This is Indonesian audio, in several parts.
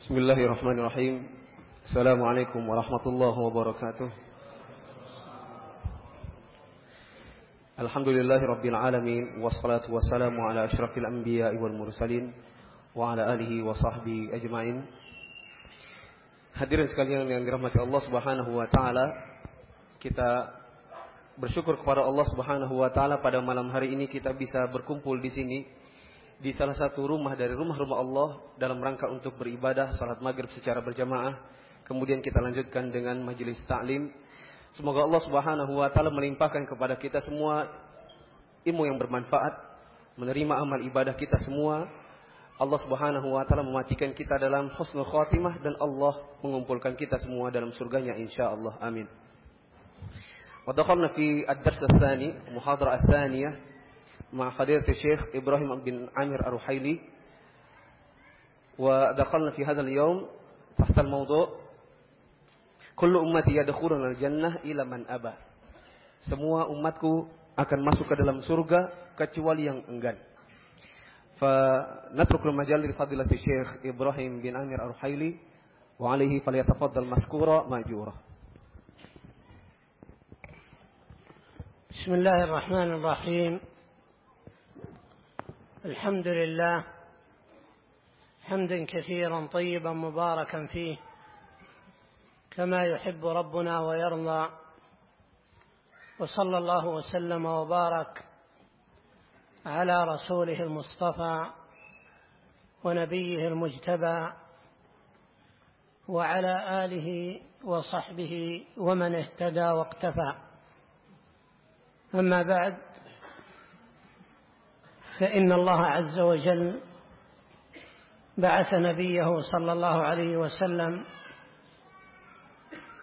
Bismillahirrahmanirrahim. Assalamualaikum warahmatullahi wabarakatuh. Alhamdulillahi rabbil alamin wassalatu wassalamu ala asyrafil anbiya'i wal mursalin wa ala alihi wa sahbihi ajmain. Hadirin sekalian yang dirahmati Allah Subhanahu wa taala, kita bersyukur kepada Allah Subhanahu wa taala pada malam hari ini kita bisa berkumpul di sini di salah satu rumah dari rumah-rumah Allah dalam rangka untuk beribadah salat maghrib secara berjamaah. Kemudian kita lanjutkan dengan majelis taklim. Semoga Allah Subhanahu wa taala melimpahkan kepada kita semua ilmu yang bermanfaat, menerima amal ibadah kita semua. Allah Subhanahu wa taala mematikan kita dalam husnul khatimah dan Allah mengumpulkan kita semua dalam surganya insyaallah. Amin. ودخلنا في الدرس الثاني محاضرة الثانية مع فضيلة الشيخ إبراهيم بن عامر الرحيلي ودخلنا في هذا اليوم تحت الموضوع كل أمتي يدخلون الجنة إلى من أبى semua umatku akan masuk ke dalam surga kecuali yang enggan فنترك المجال لفضيلة الشيخ إبراهيم بن عامر الرحيلي وعليه فليتفضل مشكورا مأجورا بسم الله الرحمن الرحيم الحمد لله. حمدا كثيرا طيبا مباركا فيه. كما يحب ربنا ويرضى. وصلى الله وسلم وبارك على رسوله المصطفى ونبيه المجتبى وعلى آله وصحبه ومن اهتدى واقتفى. أما بعد فإن الله عز وجل بعث نبيه صلى الله عليه وسلم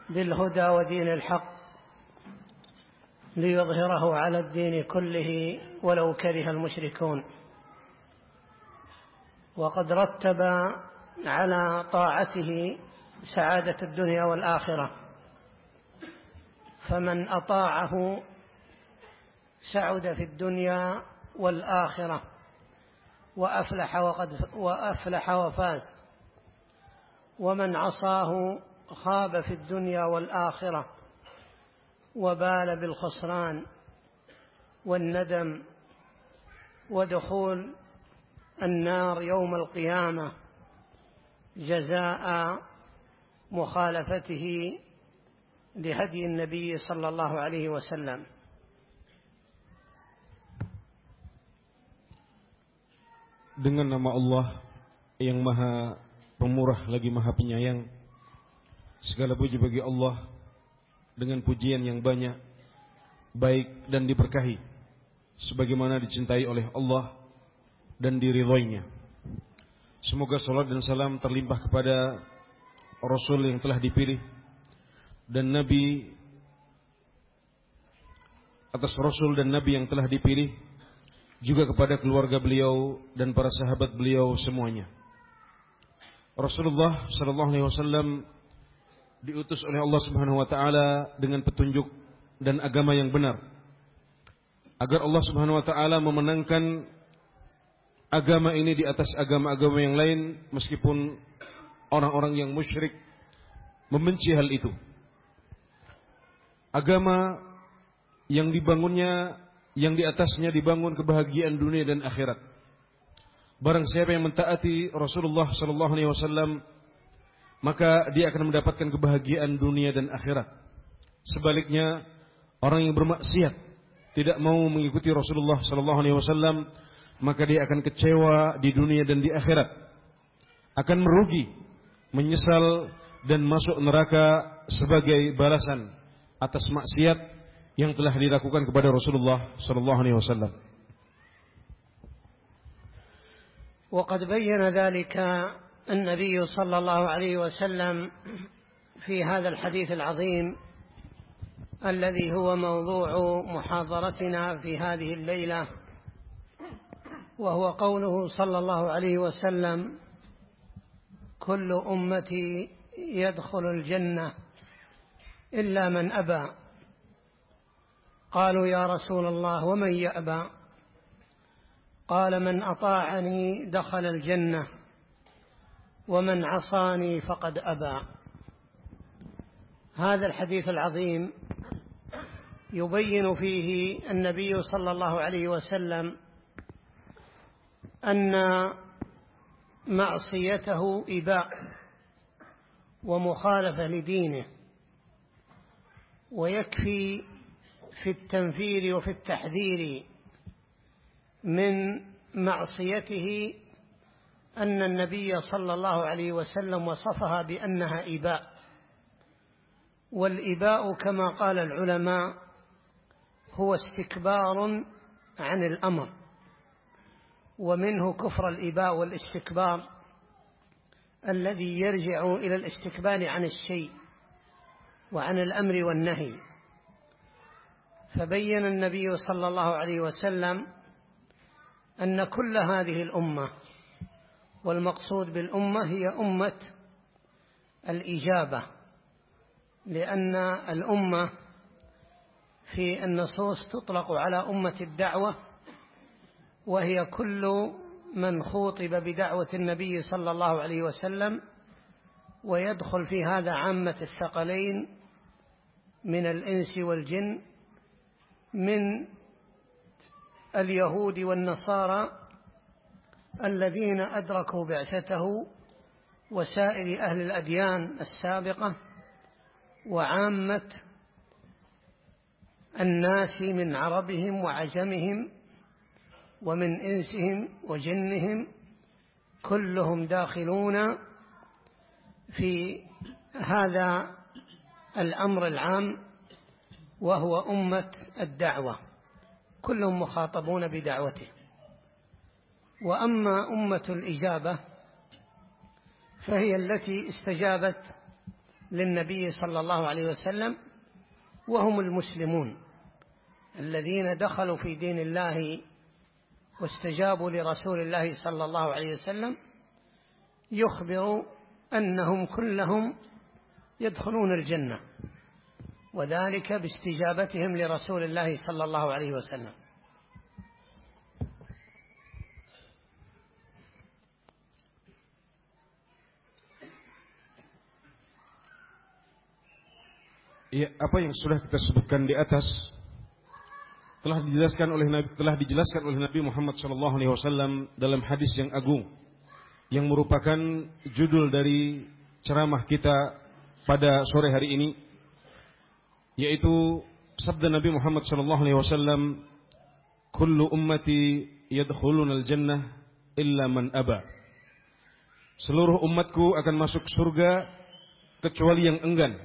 بالهدى ودين الحق ليظهره على الدين كله ولو كره المشركون. وقد رتب على طاعته سعادة الدنيا والآخرة. فمن أطاعه سعد في الدنيا والآخرة. وأفلح وقد وأفلح وفاز. ومن عصاه خاب في الدنيا والآخرة. وبال بالخسران. والندم. ودخول النار يوم القيامة. جزاء مخالفته لهدي النبي صلى الله عليه وسلم. Dengan nama Allah yang maha pemurah lagi maha penyayang. Segala puji bagi Allah dengan pujian yang banyak, baik dan diberkahi. Sebagaimana dicintai oleh Allah dan diridhoinya. Semoga salat dan salam terlimpah kepada Rasul yang telah dipilih dan Nabi atas Rasul dan Nabi yang telah dipilih juga kepada keluarga beliau dan para sahabat beliau semuanya. Rasulullah sallallahu alaihi wasallam diutus oleh Allah Subhanahu wa taala dengan petunjuk dan agama yang benar. Agar Allah Subhanahu wa taala memenangkan agama ini di atas agama-agama yang lain meskipun orang-orang yang musyrik membenci hal itu. Agama yang dibangunnya yang di atasnya dibangun kebahagiaan dunia dan akhirat. Barang siapa yang mentaati Rasulullah sallallahu alaihi wasallam maka dia akan mendapatkan kebahagiaan dunia dan akhirat. Sebaliknya, orang yang bermaksiat tidak mau mengikuti Rasulullah sallallahu alaihi wasallam maka dia akan kecewa di dunia dan di akhirat. Akan merugi, menyesal dan masuk neraka sebagai balasan atas maksiat yang telah dilakukan kepada Rasulullah sallallahu alaihi wasallam. وقد بين ذلك النبي صلى الله عليه وسلم في هذا الحديث العظيم الذي هو موضوع محاضرتنا في هذه الليلة وهو قوله صلى الله عليه وسلم كل أمتي يدخل الجنة إلا من أبى قالوا يا رسول الله ومن يأبى؟ قال من أطاعني دخل الجنة ومن عصاني فقد أبى. هذا الحديث العظيم يبين فيه النبي صلى الله عليه وسلم أن معصيته إباء ومخالفة لدينه ويكفي في التنفير وفي التحذير من معصيته أن النبي صلى الله عليه وسلم وصفها بأنها إباء والإباء كما قال العلماء هو استكبار عن الأمر ومنه كفر الإباء والاستكبار الذي يرجع إلى الاستكبار عن الشيء وعن الأمر والنهي. فبين النبي صلى الله عليه وسلم أن كل هذه الأمة والمقصود بالأمة هي أمة الإجابة لأن الأمة في النصوص تطلق على أمة الدعوة وهي كل من خوطب بدعوة النبي صلى الله عليه وسلم ويدخل في هذا عامة الثقلين من الإنس والجن من اليهود والنصارى الذين أدركوا بعثته وسائر أهل الأديان السابقة وعامة الناس من عربهم وعجمهم ومن إنسهم وجنهم كلهم داخلون في هذا الأمر العام وهو أمة الدعوة. كلهم مخاطبون بدعوته. وأما أمة الإجابة فهي التي استجابت للنبي صلى الله عليه وسلم وهم المسلمون الذين دخلوا في دين الله واستجابوا لرسول الله صلى الله عليه وسلم يخبر أنهم كلهم يدخلون الجنة. وذلك باستجابتهم لرسول الله صلى الله عليه وسلم Ya, apa yang sudah kita sebutkan di atas telah dijelaskan oleh Nabi telah dijelaskan oleh Nabi Muhammad SAW dalam hadis yang agung yang merupakan judul dari ceramah kita pada sore hari ini yaitu sabda Nabi Muhammad SAW kullu ummati yadkhuluna al-jannah illa man aba seluruh umatku akan masuk surga kecuali yang enggan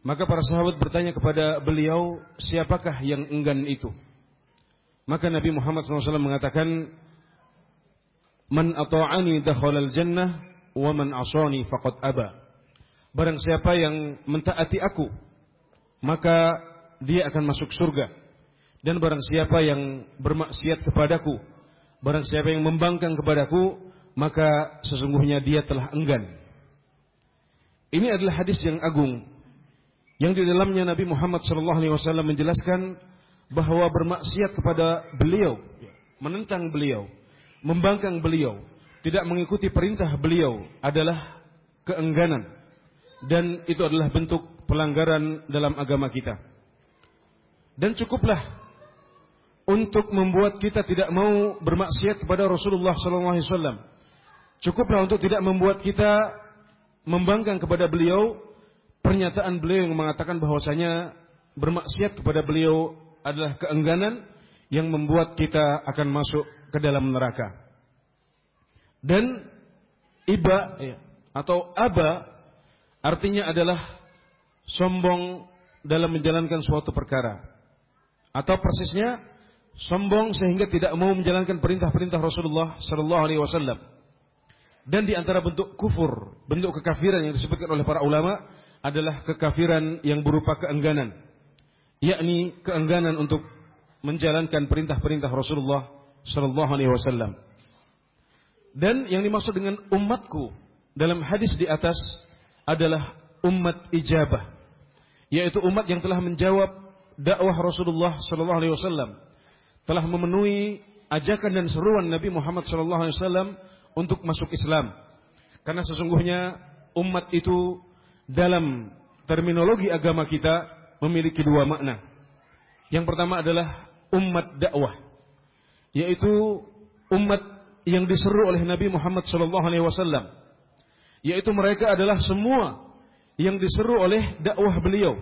maka para sahabat bertanya kepada beliau, siapakah yang enggan itu? Maka Nabi Muhammad SAW mengatakan, Man ata'ani dakhalal jannah, wa man asani faqad aba. Barang siapa yang mentaati aku, maka dia akan masuk surga. Dan barang siapa yang bermaksiat kepadaku, barang siapa yang membangkang kepadaku, maka sesungguhnya dia telah enggan. Ini adalah hadis yang agung yang di dalamnya Nabi Muhammad SAW menjelaskan bahwa bermaksiat kepada beliau, menentang beliau, membangkang beliau, tidak mengikuti perintah beliau adalah keengganan dan itu adalah bentuk pelanggaran dalam agama kita. Dan cukuplah untuk membuat kita tidak mau bermaksiat kepada Rasulullah SAW. Cukuplah untuk tidak membuat kita membangkang kepada beliau pernyataan beliau yang mengatakan bahwasanya bermaksiat kepada beliau adalah keengganan yang membuat kita akan masuk ke dalam neraka. Dan iba ya, atau aba artinya adalah sombong dalam menjalankan suatu perkara. Atau persisnya sombong sehingga tidak mau menjalankan perintah-perintah Rasulullah sallallahu alaihi wasallam. Dan di antara bentuk kufur, bentuk kekafiran yang disebutkan oleh para ulama adalah kekafiran yang berupa keengganan, yakni keengganan untuk menjalankan perintah-perintah Rasulullah Shallallahu Alaihi Wasallam. Dan yang dimaksud dengan umatku dalam hadis di atas adalah umat ijabah, yaitu umat yang telah menjawab dakwah Rasulullah Shallallahu Alaihi Wasallam, telah memenuhi ajakan dan seruan Nabi Muhammad Shallallahu Alaihi Wasallam untuk masuk Islam. Karena sesungguhnya umat itu dalam terminologi agama kita memiliki dua makna. Yang pertama adalah umat dakwah, yaitu umat yang diseru oleh Nabi Muhammad SAW, yaitu mereka adalah semua yang diseru oleh dakwah beliau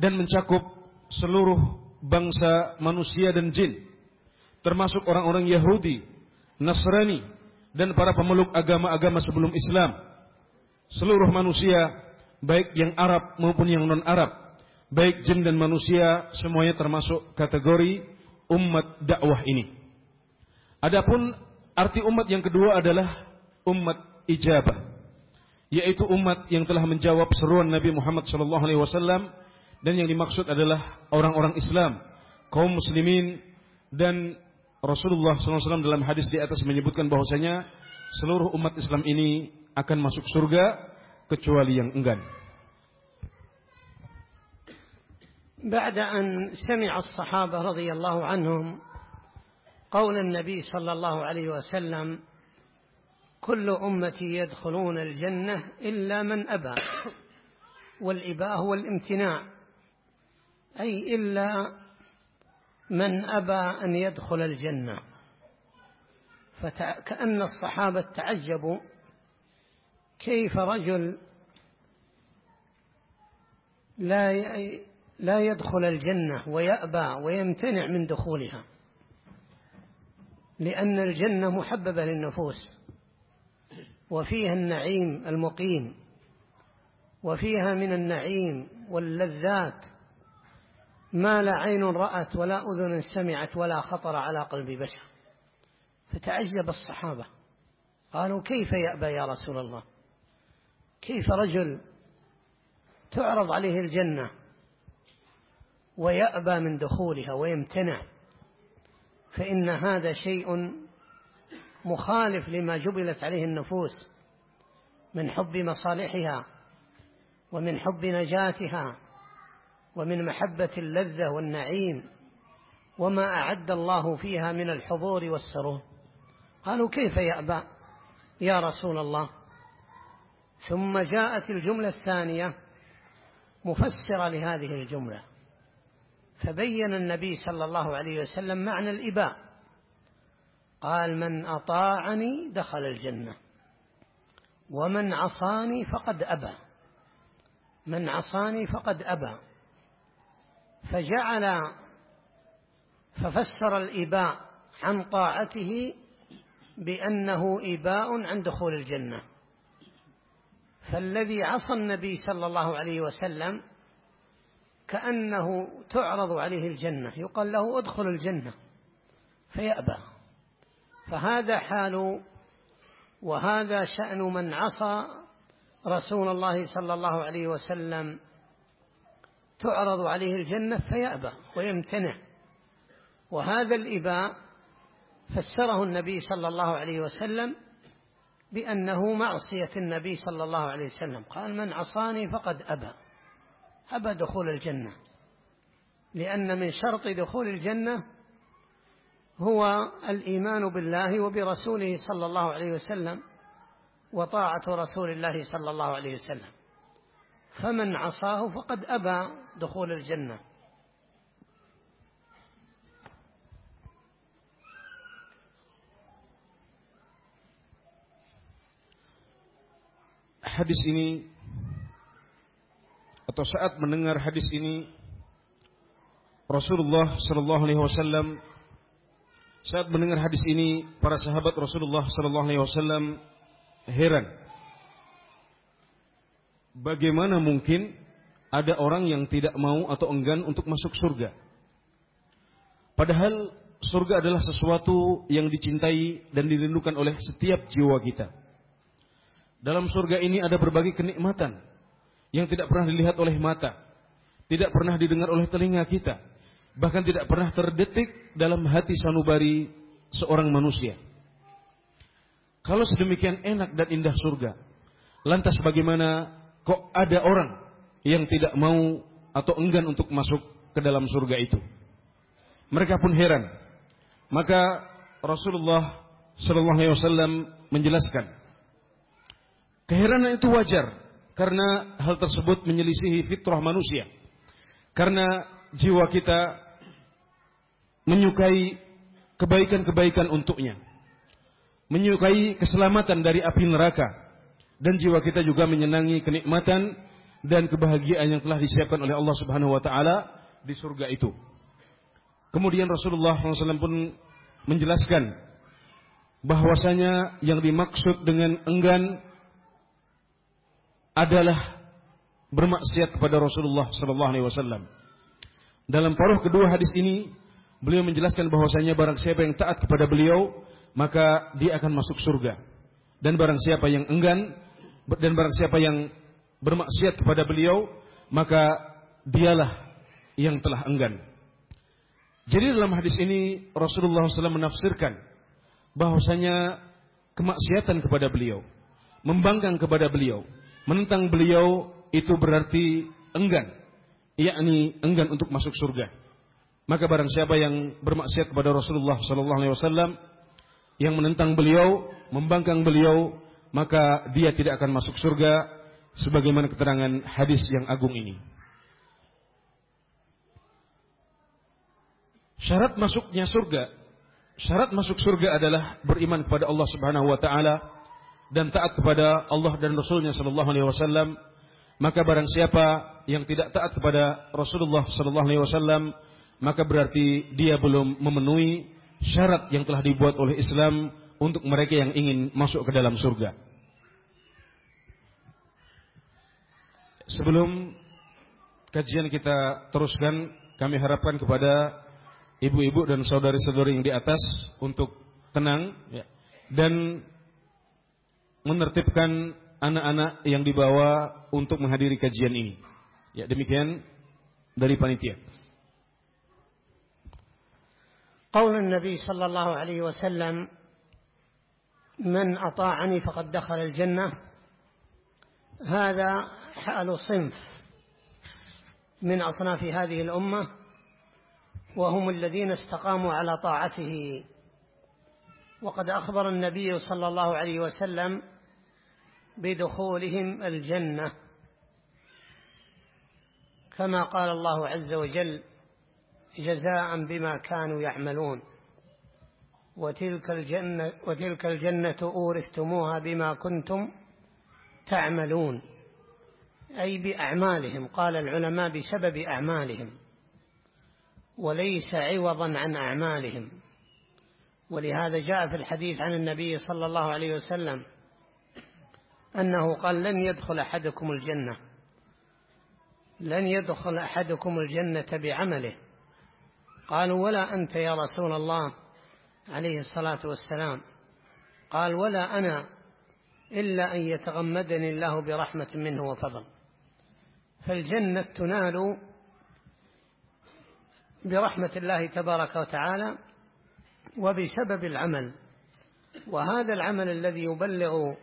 dan mencakup seluruh bangsa manusia dan jin, termasuk orang-orang Yahudi, Nasrani, dan para pemeluk agama-agama sebelum Islam. Seluruh manusia, baik yang Arab maupun yang non-Arab, baik jin dan manusia, semuanya termasuk kategori umat dakwah ini. Adapun arti umat yang kedua adalah umat ijabah, yaitu umat yang telah menjawab seruan Nabi Muhammad SAW dan yang dimaksud adalah orang-orang Islam, kaum muslimin dan Rasulullah SAW dalam hadis di atas menyebutkan bahwasanya seluruh umat Islam ini akan masuk surga kecuali yang enggan. بعد أن سمع الصحابة رضي الله عنهم قول النبي صلى الله عليه وسلم كل أمتي يدخلون الجنة إلا من أبى. والإباء هو الامتناع. أي إلا من أبى أن يدخل الجنة. فكأن الصحابة تعجبوا كيف رجل لا لا يدخل الجنة ويأبى ويمتنع من دخولها. لأن الجنة محببة للنفوس. وفيها النعيم المقيم وفيها من النعيم واللذات. ما لا عين رأت ولا أذن سمعت ولا خطر على قلب بشر. فتعجب الصحابة. قالوا كيف يأبى يا رسول الله؟ كيف رجل تعرض عليه الجنة ويأبى من دخولها ويمتنع؟ فإن هذا شيء مخالف لما جبلت عليه النفوس من حب مصالحها ومن حب نجاتها ومن محبة اللذة والنعيم وما أعد الله فيها من الحضور والسرور. قالوا كيف يأبى يا رسول الله. ثم جاءت الجملة الثانية مفسرة لهذه الجملة. فبين النبي صلى الله عليه وسلم معنى الإباء. قال من أطاعني دخل الجنة ومن عصاني فقد أبى من عصاني فقد أبى فجعل ففسر الإباء عن طاعته بأنه إباء عن دخول الجنة. فالذي عصى النبي صلى الله عليه وسلم كأنه تعرض عليه الجنة يقال له ادخل الجنة فيأبى. فهذا حال وهذا شأن من عصى رسول الله صلى الله عليه وسلم تعرض عليه الجنة فيأبى ويمتنع. وهذا الإباء فسره النبي صلى الله عليه وسلم بأنه معصية النبي صلى الله عليه وسلم. قال من عصاني فقد أبى. أبى دخول الجنة. لأن من شرط دخول الجنة هو الإيمان بالله وبرسوله صلى الله عليه وسلم وطاعة رسول الله صلى الله عليه وسلم. فمن عصاه فقد أبى دخول الجنة. Hadis ini atau saat mendengar hadis ini Rasulullah Shallallahu Alaihi Wasallam saat mendengar hadis ini para sahabat Rasulullah Shallallahu Alaihi Wasallam heran. Bagaimana mungkin ada orang yang tidak mau atau enggan untuk masuk surga? Padahal surga adalah sesuatu yang dicintai dan dirindukan oleh setiap jiwa kita. Dalam surga ini ada berbagai kenikmatan yang tidak pernah dilihat oleh mata, tidak pernah didengar oleh telinga kita, bahkan tidak pernah terdetik dalam hati sanubari seorang manusia. Kalau sedemikian enak dan indah surga, lantas bagaimana kok ada orang yang tidak mau atau enggan untuk masuk ke dalam surga itu? Mereka pun heran. Maka Rasulullah Shallallahu Alaihi Wasallam menjelaskan Keheranan itu wajar karena hal tersebut menyelisihi fitrah manusia. Karena jiwa kita menyukai kebaikan-kebaikan untuknya. Menyukai keselamatan dari api neraka. Dan jiwa kita juga menyenangi kenikmatan dan kebahagiaan yang telah disiapkan oleh Allah Subhanahu wa taala di surga itu. Kemudian Rasulullah SAW pun menjelaskan bahwasanya yang dimaksud dengan enggan adalah bermaksiat kepada Rasulullah wasallam. Dalam paruh kedua hadis ini, beliau menjelaskan bahwasanya barang siapa yang taat kepada beliau, maka dia akan masuk surga. Dan barang siapa yang enggan dan barang siapa yang bermaksiat kepada beliau, maka dialah yang telah enggan. Jadi dalam hadis ini Rasulullah SAW menafsirkan bahwasanya kemaksiatan kepada beliau, membangkang kepada beliau, menentang beliau itu berarti enggan, yakni enggan untuk masuk surga. Maka barang siapa yang bermaksiat kepada Rasulullah sallallahu alaihi wasallam yang menentang beliau, membangkang beliau, maka dia tidak akan masuk surga sebagaimana keterangan hadis yang agung ini. Syarat masuknya surga, syarat masuk surga adalah beriman kepada Allah Subhanahu wa taala dan taat kepada Allah dan Rasulnya sallallahu alaihi wasallam, maka barang siapa yang tidak taat kepada Rasulullah sallallahu alaihi wasallam, maka berarti dia belum memenuhi syarat yang telah dibuat oleh Islam untuk mereka yang ingin masuk ke dalam surga. Sebelum kajian kita teruskan, kami harapkan kepada ibu-ibu dan saudari-saudari yang di atas untuk tenang ya, dan menertibkan anak-anak yang dibawa untuk menghadiri kajian ini. Ya, demikian dari panitia. قول النبي صلى الله عليه وسلم من أطاعني فقد دخل الجنة. هذا حأل صنف من أصناف هذه الأمة وهم الذين استقاموا على طاعته. وقد أخبر النبي صلى الله عليه وسلم بدخولهم الجنة كما قال الله عز وجل جزاء بما كانوا يعملون. وتلك الجنة, وتلك الجنة أورثتموها بما كنتم تعملون. أي بأعمالهم قال العلماء بسبب أعمالهم. وليس عوضا عن أعمالهم. ولهذا جاء في الحديث عن النبي صلى الله عليه وسلم أنه قال لن يدخل أحدكم الجنة. لن يدخل أحدكم الجنة بعمله. قالوا ولا أنت يا رسول الله عليه الصلاة والسلام. قال ولا أنا إلا أن يتغمدني الله برحمة منه وفضل. فالجنة تنال برحمة الله تبارك وتعالى وبسبب العمل. وهذا العمل الذي يبلغ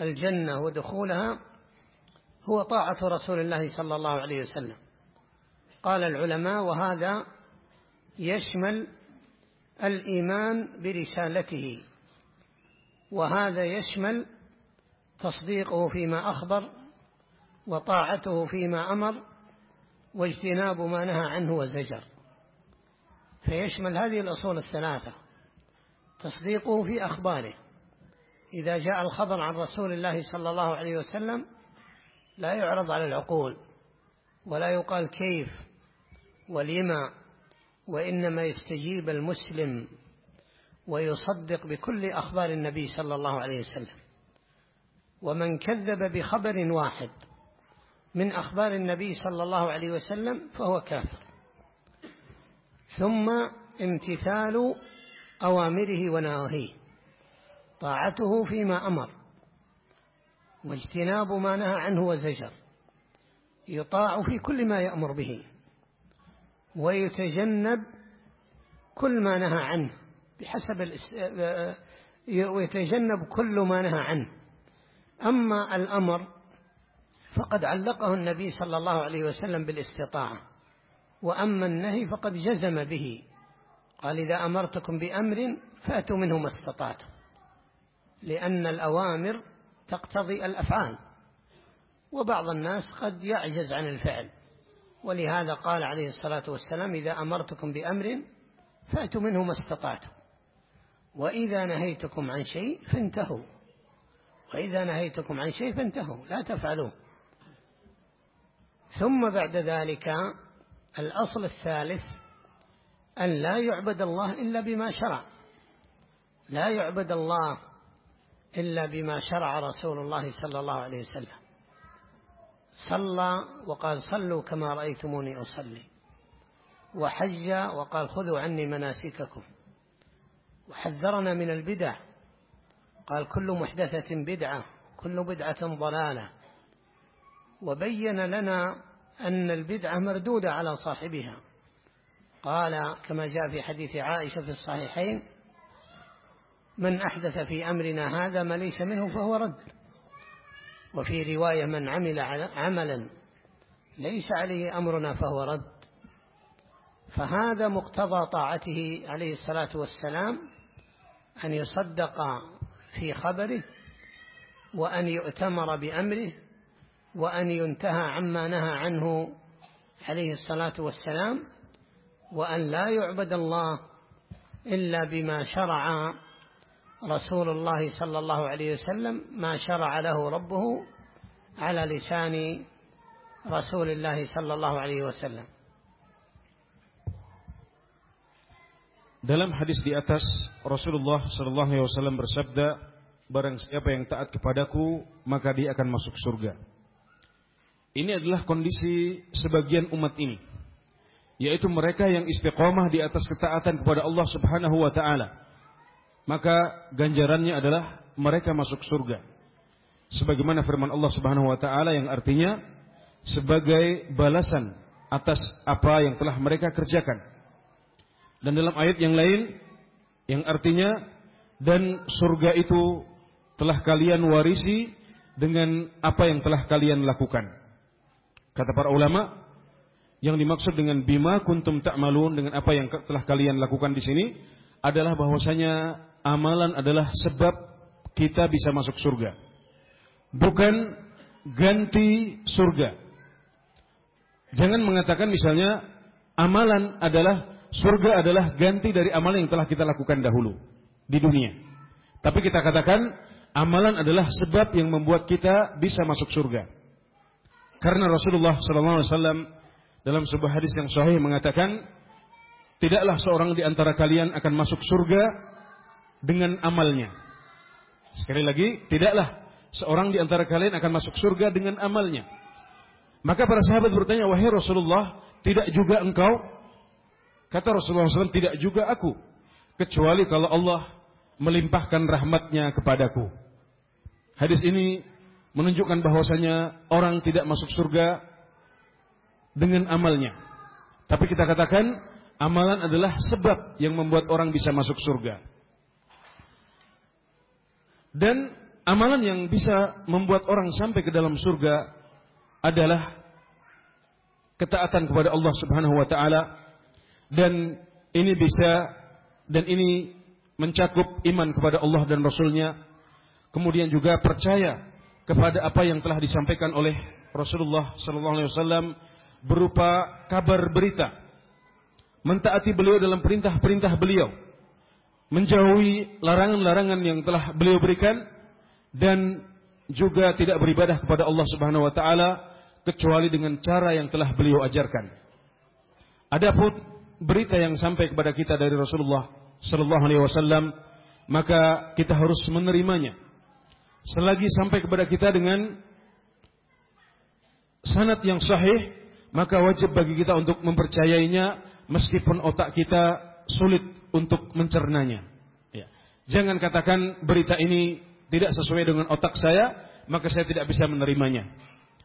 الجنة ودخولها هو طاعة رسول الله صلى الله عليه وسلم. قال العلماء وهذا يشمل الإيمان برسالته وهذا يشمل تصديقه فيما أخبر وطاعته فيما أمر واجتناب ما نهى عنه وزجر. فيشمل هذه الأصول الثلاثة تصديقه في أخباره. إذا جاء الخبر عن رسول الله صلى الله عليه وسلم لا يعرض على العقول ولا يقال كيف ولما. وإنما يستجيب المسلم ويصدق بكل أخبار النبي صلى الله عليه وسلم. ومن كذب بخبر واحد من أخبار النبي صلى الله عليه وسلم فهو كافر. ثم امتثال أوامره ونواهيه. طاعته فيما أمر. واجتناب ما نهى عنه وزجر. يطاع في كل ما يأمر به. ويتجنب كل ما نهى عنه بحسب ويتجنب كل ما نهى عنه. أما الأمر فقد علقه النبي صلى الله عليه وسلم بالاستطاعة وأما النهي فقد جزم به. قال إذا أمرتكم بأمر فأتوا منه ما استطعتم لأن الأوامر تقتضي الأفعال وبعض الناس قد يعجز عن الفعل. ولهذا قال عليه الصلاة والسلام إذا أمرتكم بأمر فأتوا منه ما استطعتم. وإذا نهيتكم عن شيء فانتهوا. وإذا نهيتكم عن شيء فانتهوا لا تفعلوه ثم بعد ذلك الأصل الثالث أن لا يعبد الله إلا بما شرع. لا يعبد الله إلا بما شرع رسول الله صلى الله عليه وسلم. صلى وقال صلوا كما رأيتموني أصلي. وحج وقال خذوا عني مناسككم. وحذرنا من البدع. قال كل محدثة بدعة كل بدعة ضلالة. وبين لنا أن البدعة مردودة على صاحبها. قال كما جاء في حديث عائشة في الصحيحين من أحدث في أمرنا هذا ما ليس منه فهو رد. وفي رواية من عمل عملا ليس عليه أمرنا فهو رد. فهذا مقتضى طاعته عليه الصلاة والسلام أن يصدق في خبره وأن يؤتمر بأمره وأن ينتهى عما نهى عنه عليه الصلاة والسلام وأن لا يعبد الله إلا بما شرع رسول الله صلى الله عليه وسلم ما شرع له ربه على لسان رسول الله صلى الله عليه وسلم Dalam hadis di atas Rasulullah Shallallahu Alaihi Wasallam bersabda, barang siapa yang taat kepadaku maka dia akan masuk surga. Ini adalah kondisi sebagian umat ini, yaitu mereka yang istiqomah di atas ketaatan kepada Allah Subhanahu Wa Taala. Maka ganjarannya adalah mereka masuk surga. Sebagaimana firman Allah Subhanahu Wa Taala yang artinya sebagai balasan atas apa yang telah mereka kerjakan. Dan dalam ayat yang lain yang artinya dan surga itu telah kalian warisi dengan apa yang telah kalian lakukan. Kata para ulama, yang dimaksud dengan bima kuntum ta'malun dengan apa yang telah kalian lakukan di sini adalah bahwasanya amalan adalah sebab kita bisa masuk surga. Bukan ganti surga. Jangan mengatakan misalnya amalan adalah surga adalah ganti dari amalan yang telah kita lakukan dahulu di dunia. Tapi kita katakan amalan adalah sebab yang membuat kita bisa masuk surga. Karena Rasulullah SAW dalam sebuah hadis yang sahih mengatakan, tidaklah seorang di antara kalian akan masuk surga dengan amalnya. Sekali lagi, tidaklah seorang di antara kalian akan masuk surga dengan amalnya. Maka para sahabat bertanya, wahai Rasulullah, tidak juga engkau Kata Rasulullah SAW, tidak juga aku. Kecuali kalau Allah melimpahkan rahmatnya kepadaku. Hadis ini menunjukkan bahwasanya orang tidak masuk surga dengan amalnya. Tapi kita katakan amalan adalah sebab yang membuat orang bisa masuk surga. Dan amalan yang bisa membuat orang sampai ke dalam surga adalah ketaatan kepada Allah Subhanahu wa taala. Dan ini bisa dan ini mencakup iman kepada Allah dan Rasulnya. Kemudian juga percaya kepada apa yang telah disampaikan oleh Rasulullah Sallallahu Alaihi Wasallam berupa kabar berita. Mentaati beliau dalam perintah-perintah beliau menjauhi larangan-larangan yang telah beliau berikan dan juga tidak beribadah kepada Allah Subhanahu wa taala kecuali dengan cara yang telah beliau ajarkan. Adapun berita yang sampai kepada kita dari Rasulullah sallallahu alaihi wasallam, maka kita harus menerimanya. Selagi sampai kepada kita dengan sanad yang sahih, maka wajib bagi kita untuk mempercayainya meskipun otak kita sulit untuk mencernanya. Ya. Jangan katakan berita ini tidak sesuai dengan otak saya, maka saya tidak bisa menerimanya.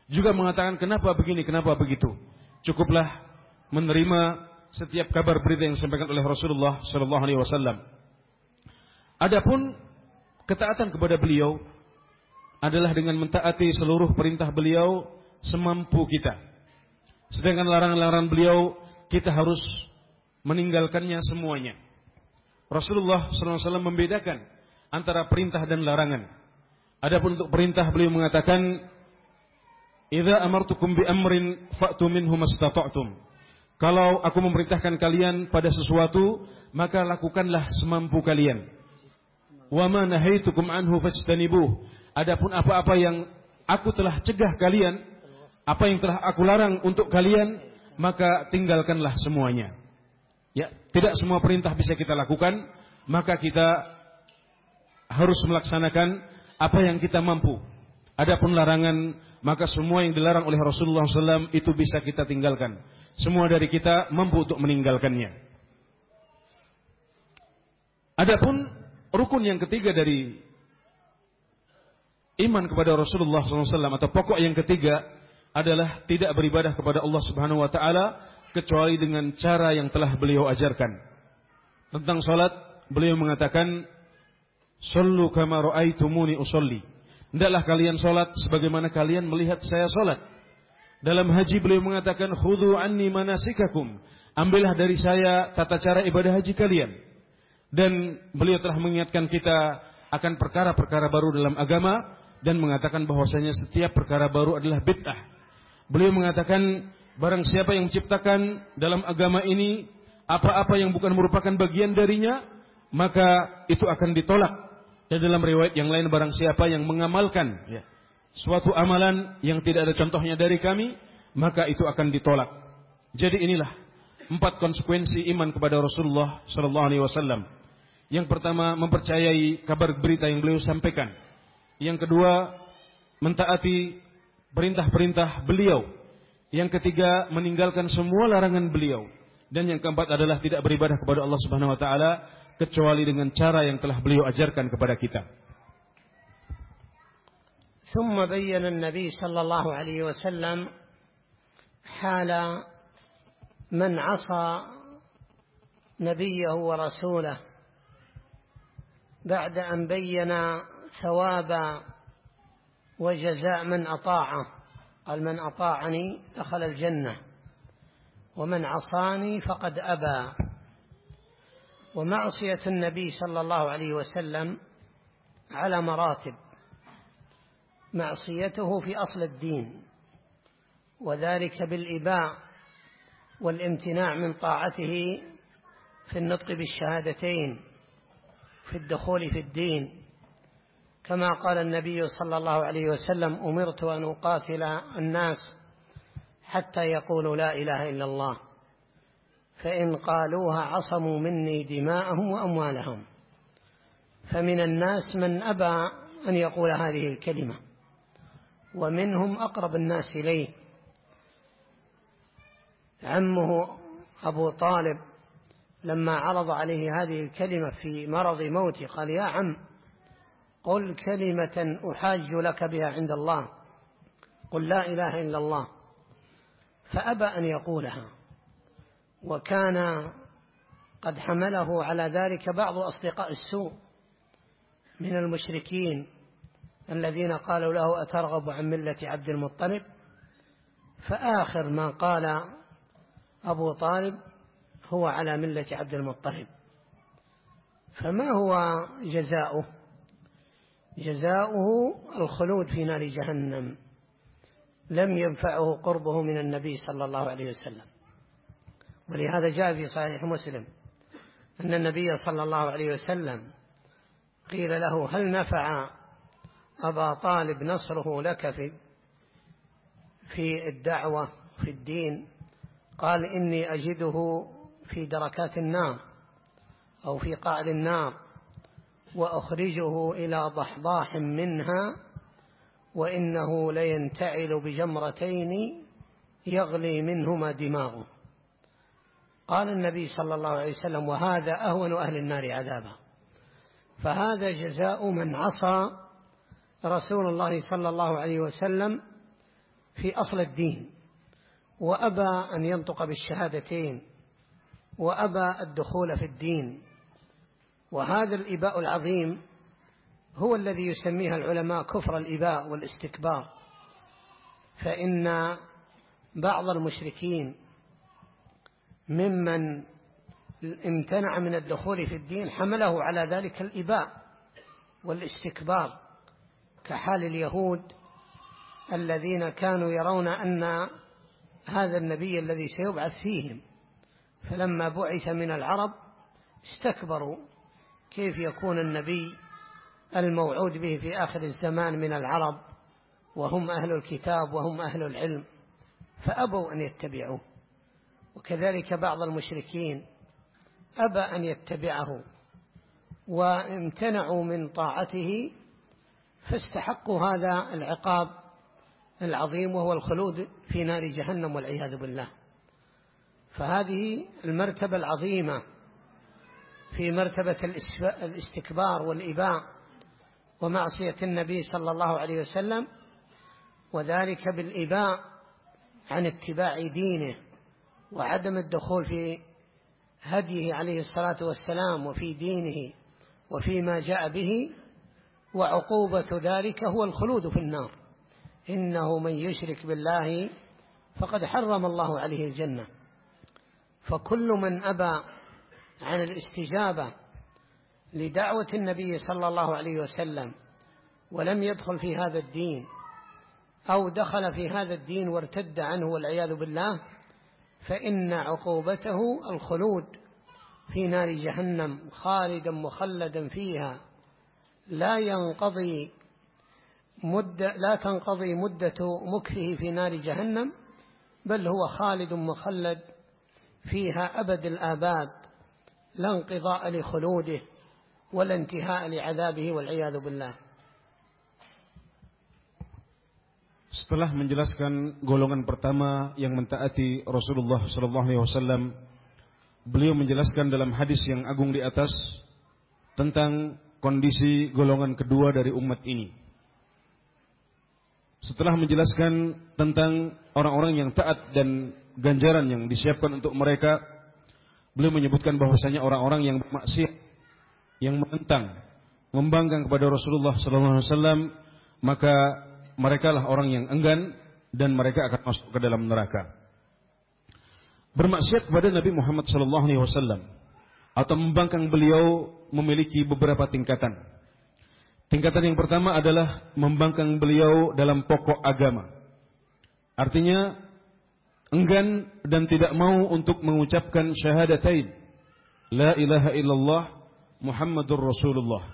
Juga mengatakan kenapa begini, kenapa begitu. Cukuplah menerima setiap kabar berita yang disampaikan oleh Rasulullah Shallallahu Alaihi Wasallam. Adapun ketaatan kepada beliau adalah dengan mentaati seluruh perintah beliau semampu kita. Sedangkan larangan-larangan beliau kita harus meninggalkannya semuanya. Rasulullah SAW membedakan antara perintah dan larangan. Adapun untuk perintah beliau mengatakan, "Idza amartukum bi amrin fa'tu minhu mastata'tum." Kalau aku memerintahkan kalian pada sesuatu, maka lakukanlah semampu kalian. Wa ma nahaitukum anhu fastanibuh. Adapun apa-apa yang aku telah cegah kalian, apa yang telah aku larang untuk kalian, maka tinggalkanlah semuanya. Ya, tidak semua perintah bisa kita lakukan, maka kita harus melaksanakan apa yang kita mampu. Adapun larangan, maka semua yang dilarang oleh Rasulullah SAW itu bisa kita tinggalkan. Semua dari kita mampu untuk meninggalkannya. Adapun rukun yang ketiga dari iman kepada Rasulullah SAW atau pokok yang ketiga adalah tidak beribadah kepada Allah Subhanahu Wa Taala kecuali dengan cara yang telah beliau ajarkan. Tentang salat, beliau mengatakan Sallu kama ra'aitumuni usolli. Hendaklah kalian salat sebagaimana kalian melihat saya salat. Dalam haji beliau mengatakan khudhu anni manasikakum. Ambillah dari saya tata cara ibadah haji kalian. Dan beliau telah mengingatkan kita akan perkara-perkara baru dalam agama dan mengatakan bahwasanya setiap perkara baru adalah bid'ah. Beliau mengatakan barang siapa yang menciptakan dalam agama ini apa-apa yang bukan merupakan bagian darinya, maka itu akan ditolak dan dalam riwayat yang lain barang siapa yang mengamalkan ya, suatu amalan yang tidak ada contohnya dari kami, maka itu akan ditolak. Jadi inilah empat konsekuensi iman kepada Rasulullah sallallahu alaihi wasallam. Yang pertama mempercayai kabar berita yang beliau sampaikan. Yang kedua mentaati perintah-perintah beliau. Yang ketiga meninggalkan semua larangan beliau. Dan yang keempat adalah tidak beribadah kepada Allah Subhanahu wa taala kecuali dengan cara yang telah beliau ajarkan kepada kita. ثم بين النبي صلى الله عليه وسلم حال من عصى نبيه ورسوله بعد ان بين ثواب وجزاء من اطاعه قال من أطاعني دخل الجنة ومن عصاني فقد أبى. ومعصية النبي صلى الله عليه وسلم على مراتب معصيته في أصل الدين وذلك بالإباء والامتناع من طاعته في النطق بالشهادتين في الدخول في الدين. كما قال النبي صلى الله عليه وسلم أمرت أن أقاتل الناس حتى يقولوا لا إله إلا الله فإن قالوها عصموا مني دماءهم وأموالهم فمن الناس من أبى أن يقول هذه الكلمة ومنهم أقرب الناس إليه عمه أبو طالب لما عرض عليه هذه الكلمة في مرض موته قال يا عم قل كلمة أحاج لك بها عند الله. قل لا إله إلا الله. فأبى أن يقولها. وكان قد حمله على ذلك بعض أصدقاء السوء من المشركين الذين قالوا له أترغب عن ملة عبد المطلب؟ فآخر ما قال أبو طالب هو على ملة عبد المطلب. فما هو جزاؤه؟ جزاؤه الخلود في نار جهنم. لم ينفعه قربه من النبي صلى الله عليه وسلم. ولهذا جاء في صحيح مسلم أن النبي صلى الله عليه وسلم قيل له هل نفع أبا طالب نصره لك في في الدعوة في الدين؟ قال إني أجده في دركات النار أو في قعر النار. وأخرجه إلى ضحضاح منها وإنه لينتعل بجمرتين يغلي منهما دماغه. قال النبي صلى الله عليه وسلم وهذا أهون أهل النار عذابا. فهذا جزاء من عصى رسول الله صلى الله عليه وسلم في أصل الدين. وأبى أن ينطق بالشهادتين وأبى الدخول في الدين. وهذا الإباء العظيم هو الذي يسميها العلماء كفر الإباء والاستكبار. فإن بعض المشركين ممن امتنع من الدخول في الدين حمله على ذلك الإباء والاستكبار كحال اليهود الذين كانوا يرون أن هذا النبي الذي سيبعث فيهم فلما بعث من العرب استكبروا. كيف يكون النبي الموعود به في آخر الزمان من العرب وهم أهل الكتاب وهم أهل العلم فأبوا أن يتبعوه. وكذلك بعض المشركين أبى أن يتبعه وامتنعوا من طاعته فاستحقوا هذا العقاب العظيم وهو الخلود في نار جهنم والعياذ بالله. فهذه المرتبة العظيمة في مرتبة الاستكبار والإباء ومعصية النبي صلى الله عليه وسلم وذلك بالإباء عن اتباع دينه وعدم الدخول في هديه عليه الصلاة والسلام وفي دينه وفيما جاء به وعقوبة ذلك هو الخلود في النار. إنه من يشرك بالله فقد حرم الله عليه الجنة. فكل من أبى عن الاستجابة لدعوة النبي صلى الله عليه وسلم ولم يدخل في هذا الدين أو دخل في هذا الدين وارتد عنه والعياذ بالله فإن عقوبته الخلود في نار جهنم خالدا مخلدا فيها. لا ينقضي مدة لا تنقضي مدة مكثه في نار جهنم بل هو خالد مخلد فيها أبد الآباد. لا انقضاء لخلوده ولا انتهاء لعذابه والعياذ بالله Setelah menjelaskan golongan pertama yang mentaati Rasulullah sallallahu alaihi wasallam, beliau menjelaskan dalam hadis yang agung di atas tentang kondisi golongan kedua dari umat ini. Setelah menjelaskan tentang orang-orang yang taat dan ganjaran yang disiapkan untuk mereka, beliau menyebutkan bahwasanya orang-orang yang bermaksiat, yang menentang, membangkang kepada Rasulullah wasallam, maka mereka lah orang yang enggan dan mereka akan masuk ke dalam neraka. Bermaksiat kepada Nabi Muhammad wasallam atau membangkang beliau memiliki beberapa tingkatan. Tingkatan yang pertama adalah membangkang beliau dalam pokok agama. Artinya enggan dan tidak mau untuk mengucapkan syahadatain la ilaha illallah Muhammadur Rasulullah.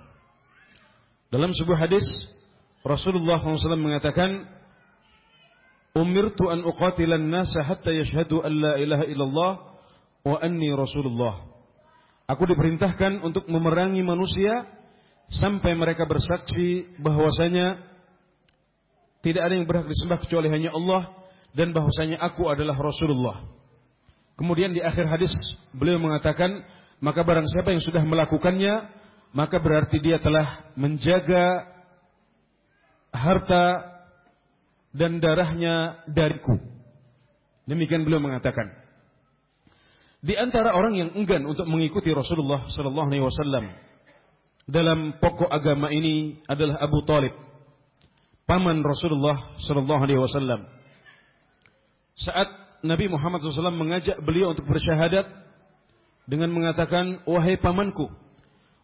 Dalam sebuah hadis Rasulullah SAW mengatakan, Umirtu an uqatilan nasa hatta yashhadu an la ilaha illallah wa anni Rasulullah. Aku diperintahkan untuk memerangi manusia sampai mereka bersaksi bahwasanya tidak ada yang berhak disembah kecuali hanya Allah dan bahwasanya aku adalah Rasulullah. Kemudian di akhir hadis beliau mengatakan, maka barang siapa yang sudah melakukannya, maka berarti dia telah menjaga harta dan darahnya dariku. Demikian beliau mengatakan. Di antara orang yang enggan untuk mengikuti Rasulullah sallallahu alaihi wasallam dalam pokok agama ini adalah Abu Talib, paman Rasulullah sallallahu alaihi wasallam. Saat Nabi Muhammad SAW mengajak beliau untuk bersyahadat dengan mengatakan, wahai pamanku,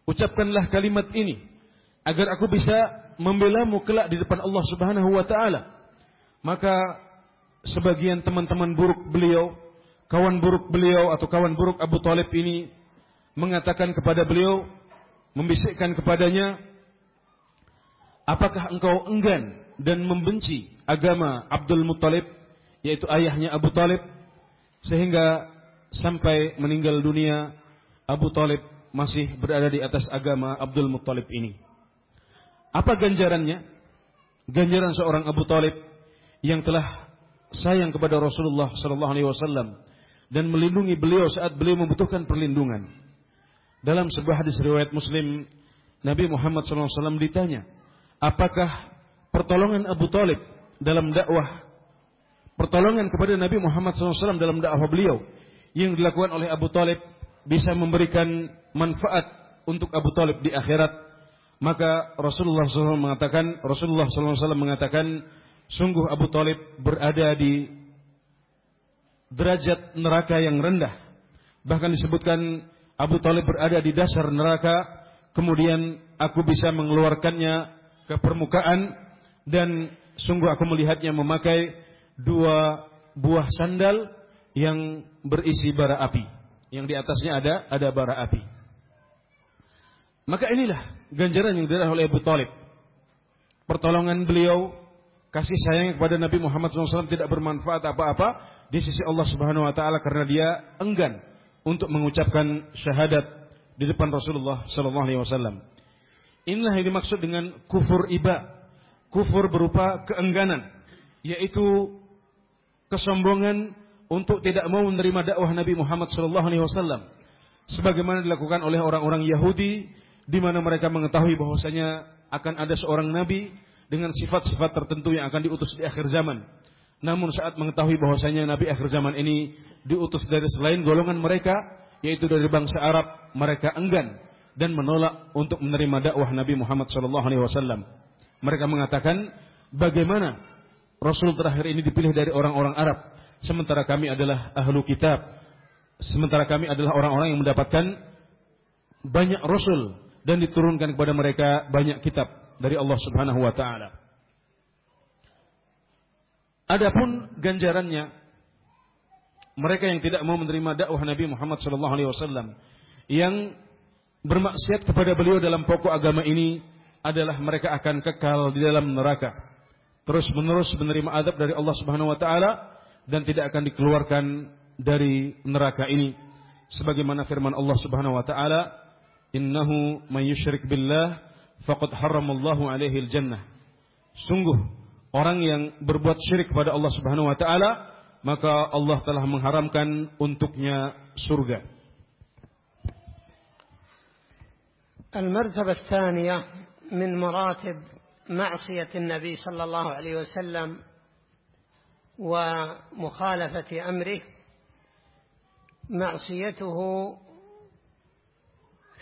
ucapkanlah kalimat ini agar aku bisa membelamu kelak di depan Allah Subhanahu wa taala. Maka sebagian teman-teman buruk beliau, kawan buruk beliau atau kawan buruk Abu Talib ini mengatakan kepada beliau, membisikkan kepadanya, apakah engkau enggan dan membenci agama Abdul Muttalib, yaitu ayahnya Abu Talib, sehingga sampai meninggal dunia Abu Talib masih berada di atas agama Abdul Muttalib ini. Apa ganjarannya? Ganjaran seorang Abu Talib yang telah sayang kepada Rasulullah Sallallahu Alaihi Wasallam dan melindungi beliau saat beliau membutuhkan perlindungan. Dalam sebuah hadis riwayat Muslim, Nabi Muhammad SAW ditanya, apakah pertolongan Abu Talib dalam dakwah, pertolongan kepada Nabi Muhammad SAW dalam dakwah beliau yang dilakukan oleh Abu Talib bisa memberikan manfaat untuk Abu Talib di akhirat maka Rasulullah SAW mengatakan, Rasulullah SAW mengatakan, sungguh Abu Talib berada di derajat neraka yang rendah. Bahkan disebutkan Abu Talib berada di dasar neraka, kemudian aku bisa mengeluarkannya ke permukaan dan sungguh aku melihatnya memakai dua buah sandal yang berisi bara api. Yang di atasnya ada ada bara api. Maka inilah ganjaran yang diberikan oleh Abu Talib. Pertolongan beliau, kasih sayang kepada Nabi Muhammad SAW tidak bermanfaat apa-apa di sisi Allah Subhanahu Wa Taala karena dia enggan untuk mengucapkan syahadat di depan Rasulullah Sallallahu Alaihi Wasallam. Inilah yang dimaksud dengan kufur iba, kufur berupa keengganan, yaitu kesombongan untuk tidak mau menerima dakwah Nabi Muhammad Sallallahu Alaihi Wasallam, sebagaimana dilakukan oleh orang-orang Yahudi, di mana mereka mengetahui bahwasanya akan ada seorang Nabi dengan sifat-sifat tertentu yang akan diutus di akhir zaman. Namun saat mengetahui bahwasanya Nabi akhir zaman ini diutus dari selain golongan mereka, yaitu dari bangsa Arab, mereka enggan dan menolak untuk menerima dakwah Nabi Muhammad SAW. Mereka mengatakan, bagaimana Rasul terakhir ini dipilih dari orang-orang Arab, sementara kami adalah ahlu kitab, sementara kami adalah orang-orang yang mendapatkan banyak Rasul dan diturunkan kepada mereka banyak kitab dari Allah Subhanahu wa taala. Adapun ganjarannya mereka yang tidak mau menerima dakwah Nabi Muhammad wasallam yang bermaksiat kepada beliau dalam pokok agama ini adalah mereka akan kekal di dalam neraka Terus menerus menerima adab dari Allah Subhanahu wa taala dan tidak akan dikeluarkan dari neraka ini. Sebagaimana firman Allah Subhanahu wa taala, "Innahu may yusyrik billah faqad harramallahu alaihi al-jannah." Sungguh orang yang berbuat syirik kepada Allah Subhanahu wa taala, maka Allah telah mengharamkan untuknya surga. المرتبة الثانية من مراتب معصية النبي صلى الله عليه وسلم ومخالفة أمره معصيته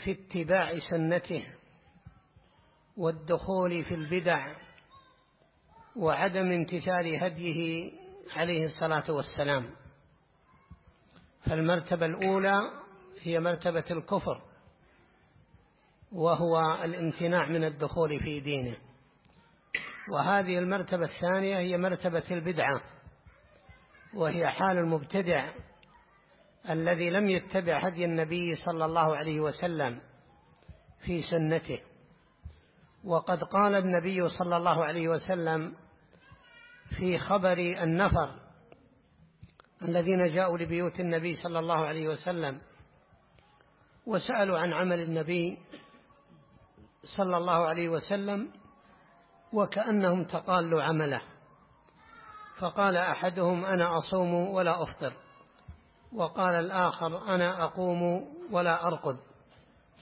في اتباع سنته والدخول في البدع وعدم امتثال هديه عليه الصلاة والسلام. فالمرتبة الأولى هي مرتبة الكفر وهو الامتناع من الدخول في دينه. وهذه المرتبة الثانية هي مرتبة البدعة وهي حال المبتدع الذي لم يتبع هدي النبي صلى الله عليه وسلم في سنته. وقد قال النبي صلى الله عليه وسلم في خبر النفر الذين جاءوا لبيوت النبي صلى الله عليه وسلم وسألوا عن عمل النبي صلى الله عليه وسلم وكأنهم تقالوا عمله. فقال أحدهم أنا أصوم ولا أفطر. وقال الآخر أنا أقوم ولا أرقد.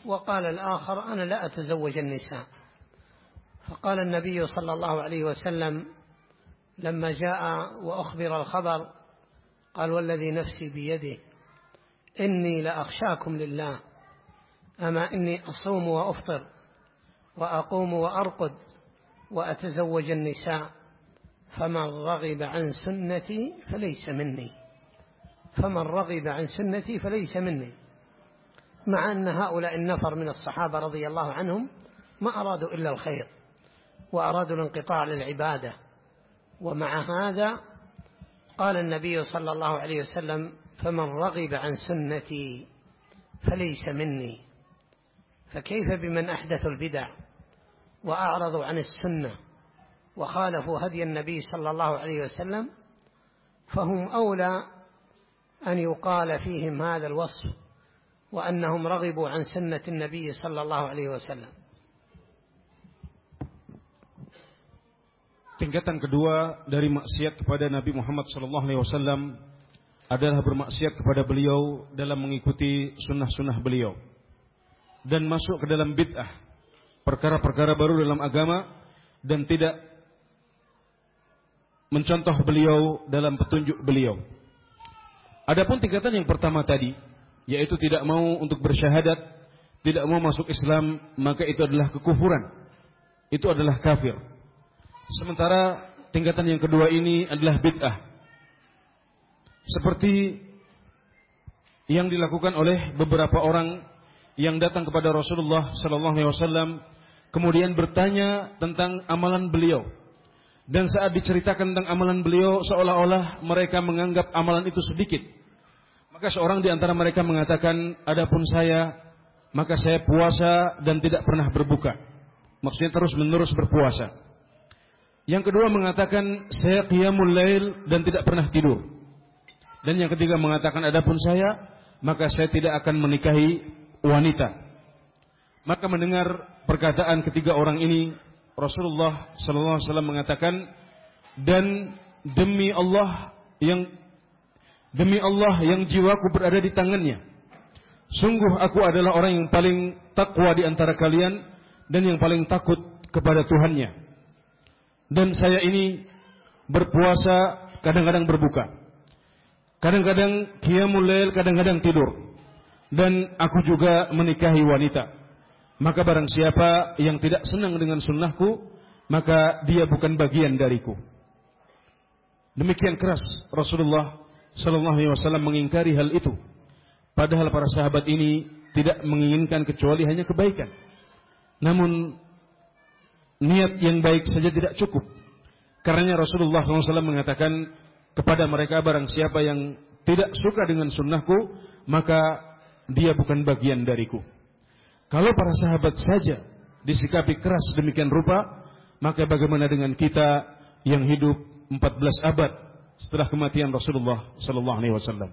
وقال الآخر أنا لا أتزوج النساء. فقال النبي صلى الله عليه وسلم لما جاء وأخبر الخبر قال والذي نفسي بيده إني لأخشاكم لله. أما إني أصوم وأفطر وأقوم وأرقد وأتزوج النساء فمن رغب عن سنتي فليس مني. فمن رغب عن سنتي فليس مني. مع أن هؤلاء النفر من الصحابة رضي الله عنهم ما أرادوا إلا الخير وأرادوا الانقطاع للعبادة. ومع هذا قال النبي صلى الله عليه وسلم فمن رغب عن سنتي فليس مني. فكيف بمن أحدثوا البدع؟ وأعرضوا عن السنة وخالفوا هدي النبي صلى الله عليه وسلم فهم أولى أن يقال فيهم هذا الوصف وأنهم رغبوا عن سنة النبي صلى الله عليه وسلم Tingkatan kedua dari maksiat kepada Nabi Muhammad SAW adalah bermaksiat kepada beliau dalam mengikuti sunnah-sunnah beliau dan masuk ke dalam bid'ah, perkara-perkara baru dalam agama dan tidak mencontoh beliau dalam petunjuk beliau. Adapun tingkatan yang pertama tadi, yaitu tidak mau untuk bersyahadat, tidak mau masuk Islam, maka itu adalah kekufuran. Itu adalah kafir. Sementara tingkatan yang kedua ini adalah bid'ah. Seperti yang dilakukan oleh beberapa orang yang datang kepada Rasulullah sallallahu alaihi wasallam kemudian bertanya tentang amalan beliau. Dan saat diceritakan tentang amalan beliau, seolah-olah mereka menganggap amalan itu sedikit. Maka seorang di antara mereka mengatakan, adapun saya, maka saya puasa dan tidak pernah berbuka. Maksudnya terus menerus berpuasa. Yang kedua mengatakan, saya qiyamul lail dan tidak pernah tidur. Dan yang ketiga mengatakan, adapun saya, maka saya tidak akan menikahi wanita. Maka mendengar perkataan ketiga orang ini, Rasulullah sallallahu alaihi wasallam mengatakan dan demi Allah yang demi Allah yang jiwaku berada di tangannya sungguh aku adalah orang yang paling takwa di antara kalian dan yang paling takut kepada Tuhannya. Dan saya ini berpuasa kadang-kadang berbuka. Kadang-kadang qiyamul kadang-kadang tidur. Dan aku juga menikahi wanita maka barang siapa yang tidak senang dengan sunnahku, maka dia bukan bagian dariku. Demikian keras Rasulullah Wasallam mengingkari hal itu. Padahal para sahabat ini tidak menginginkan kecuali hanya kebaikan. Namun niat yang baik saja tidak cukup. Karena Rasulullah SAW mengatakan kepada mereka barang siapa yang tidak suka dengan sunnahku, maka dia bukan bagian dariku. Kalau para sahabat saja disikapi keras demikian rupa, maka bagaimana dengan kita yang hidup 14 abad setelah kematian Rasulullah sallallahu alaihi wasallam?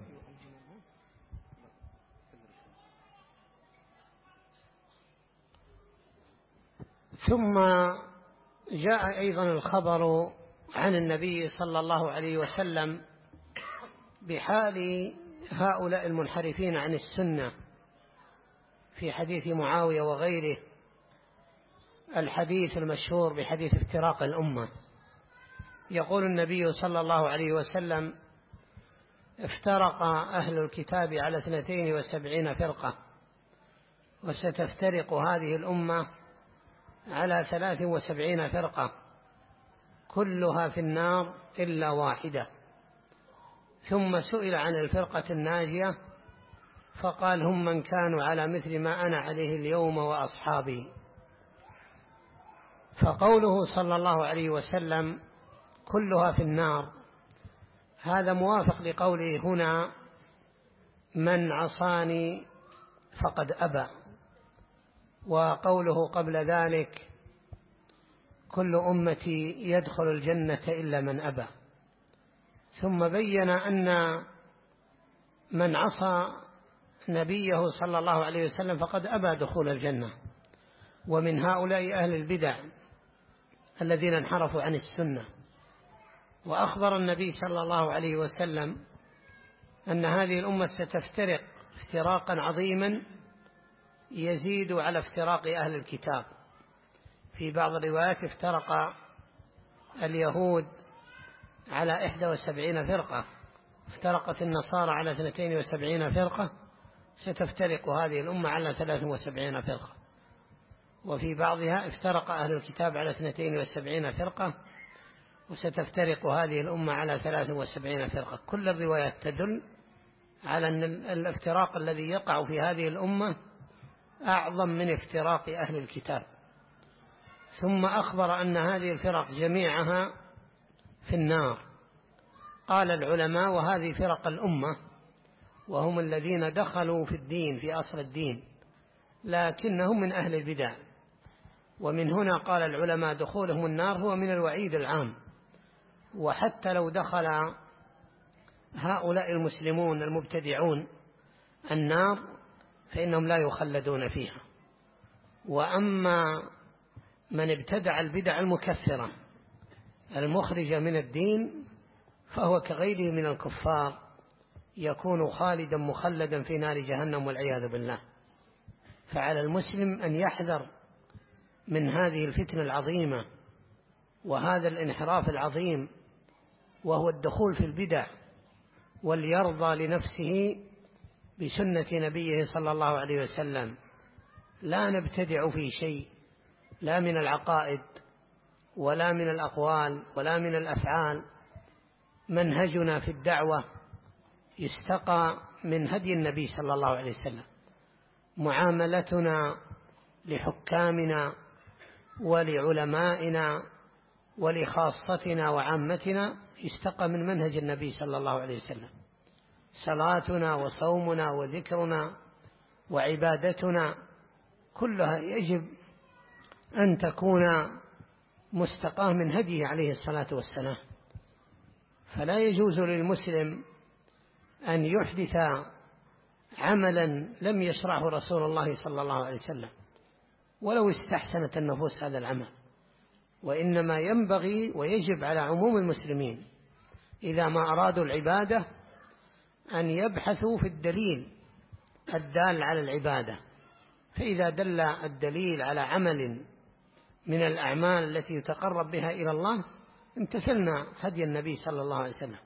ثم جاء أيضا الخبر عن النبي صلى الله عليه وسلم بحال هؤلاء المنحرفين عن السنة في حديث معاوية وغيره الحديث المشهور بحديث افتراق الأمة. يقول النبي صلى الله عليه وسلم افترق أهل الكتاب على اثنتين وسبعين فرقة وستفترق هذه الأمة على ثلاث وسبعين فرقة كلها في النار إلا واحدة. ثم سئل عن الفرقة الناجية فقال هم من كانوا على مثل ما أنا عليه اليوم وأصحابي. فقوله صلى الله عليه وسلم كلها في النار هذا موافق لقوله هنا من عصاني فقد أبى وقوله قبل ذلك كل أمتي يدخل الجنة إلا من أبى. ثم بين أن من عصى نبيه صلى الله عليه وسلم فقد أبى دخول الجنة. ومن هؤلاء أهل البدع الذين انحرفوا عن السنة. وأخبر النبي صلى الله عليه وسلم أن هذه الأمة ستفترق افتراقا عظيما يزيد على افتراق أهل الكتاب. في بعض الروايات افترق اليهود على 71 فرقة. افترقت النصارى على 72 فرقة. ستفترق هذه الأمة على 73 فرقة. وفي بعضها افترق أهل الكتاب على 72 فرقة وستفترق هذه الأمة على 73 فرقة. كل الروايات تدل على أن الافتراق الذي يقع في هذه الأمة أعظم من افتراق أهل الكتاب. ثم أخبر أن هذه الفرق جميعها في النار. قال العلماء وهذه فرق الأمة وهم الذين دخلوا في الدين في أصل الدين لكنهم من أهل البدع. ومن هنا قال العلماء دخولهم النار هو من الوعيد العام. وحتى لو دخل هؤلاء المسلمون المبتدعون النار فإنهم لا يخلدون فيها. وأما من ابتدع البدع المكفرة المخرجة من الدين فهو كغيره من الكفار. يكون خالدا مخلدا في نار جهنم والعياذ بالله. فعلى المسلم أن يحذر من هذه الفتنة العظيمة وهذا الانحراف العظيم وهو الدخول في البدع وليرضى لنفسه بسنة نبيه صلى الله عليه وسلم. لا نبتدع في شيء لا من العقائد ولا من الأقوال ولا من الأفعال. منهجنا في الدعوة يستقى من هدي النبي صلى الله عليه وسلم. معاملتنا لحكامنا ولعلمائنا ولخاصتنا وعامتنا اشتق من منهج النبي صلى الله عليه وسلم. صلاتنا وصومنا وذكرنا وعبادتنا كلها يجب أن تكون مستقاة من هديه عليه الصلاة والسلام. فلا يجوز للمسلم أن يحدث عملا لم يشرعه رسول الله صلى الله عليه وسلم. ولو استحسنت النفوس هذا العمل. وإنما ينبغي ويجب على عموم المسلمين إذا ما أرادوا العبادة أن يبحثوا في الدليل الدال على العبادة. فإذا دل الدليل على عمل من الأعمال التي يتقرب بها إلى الله امتثلنا هدي النبي صلى الله عليه وسلم.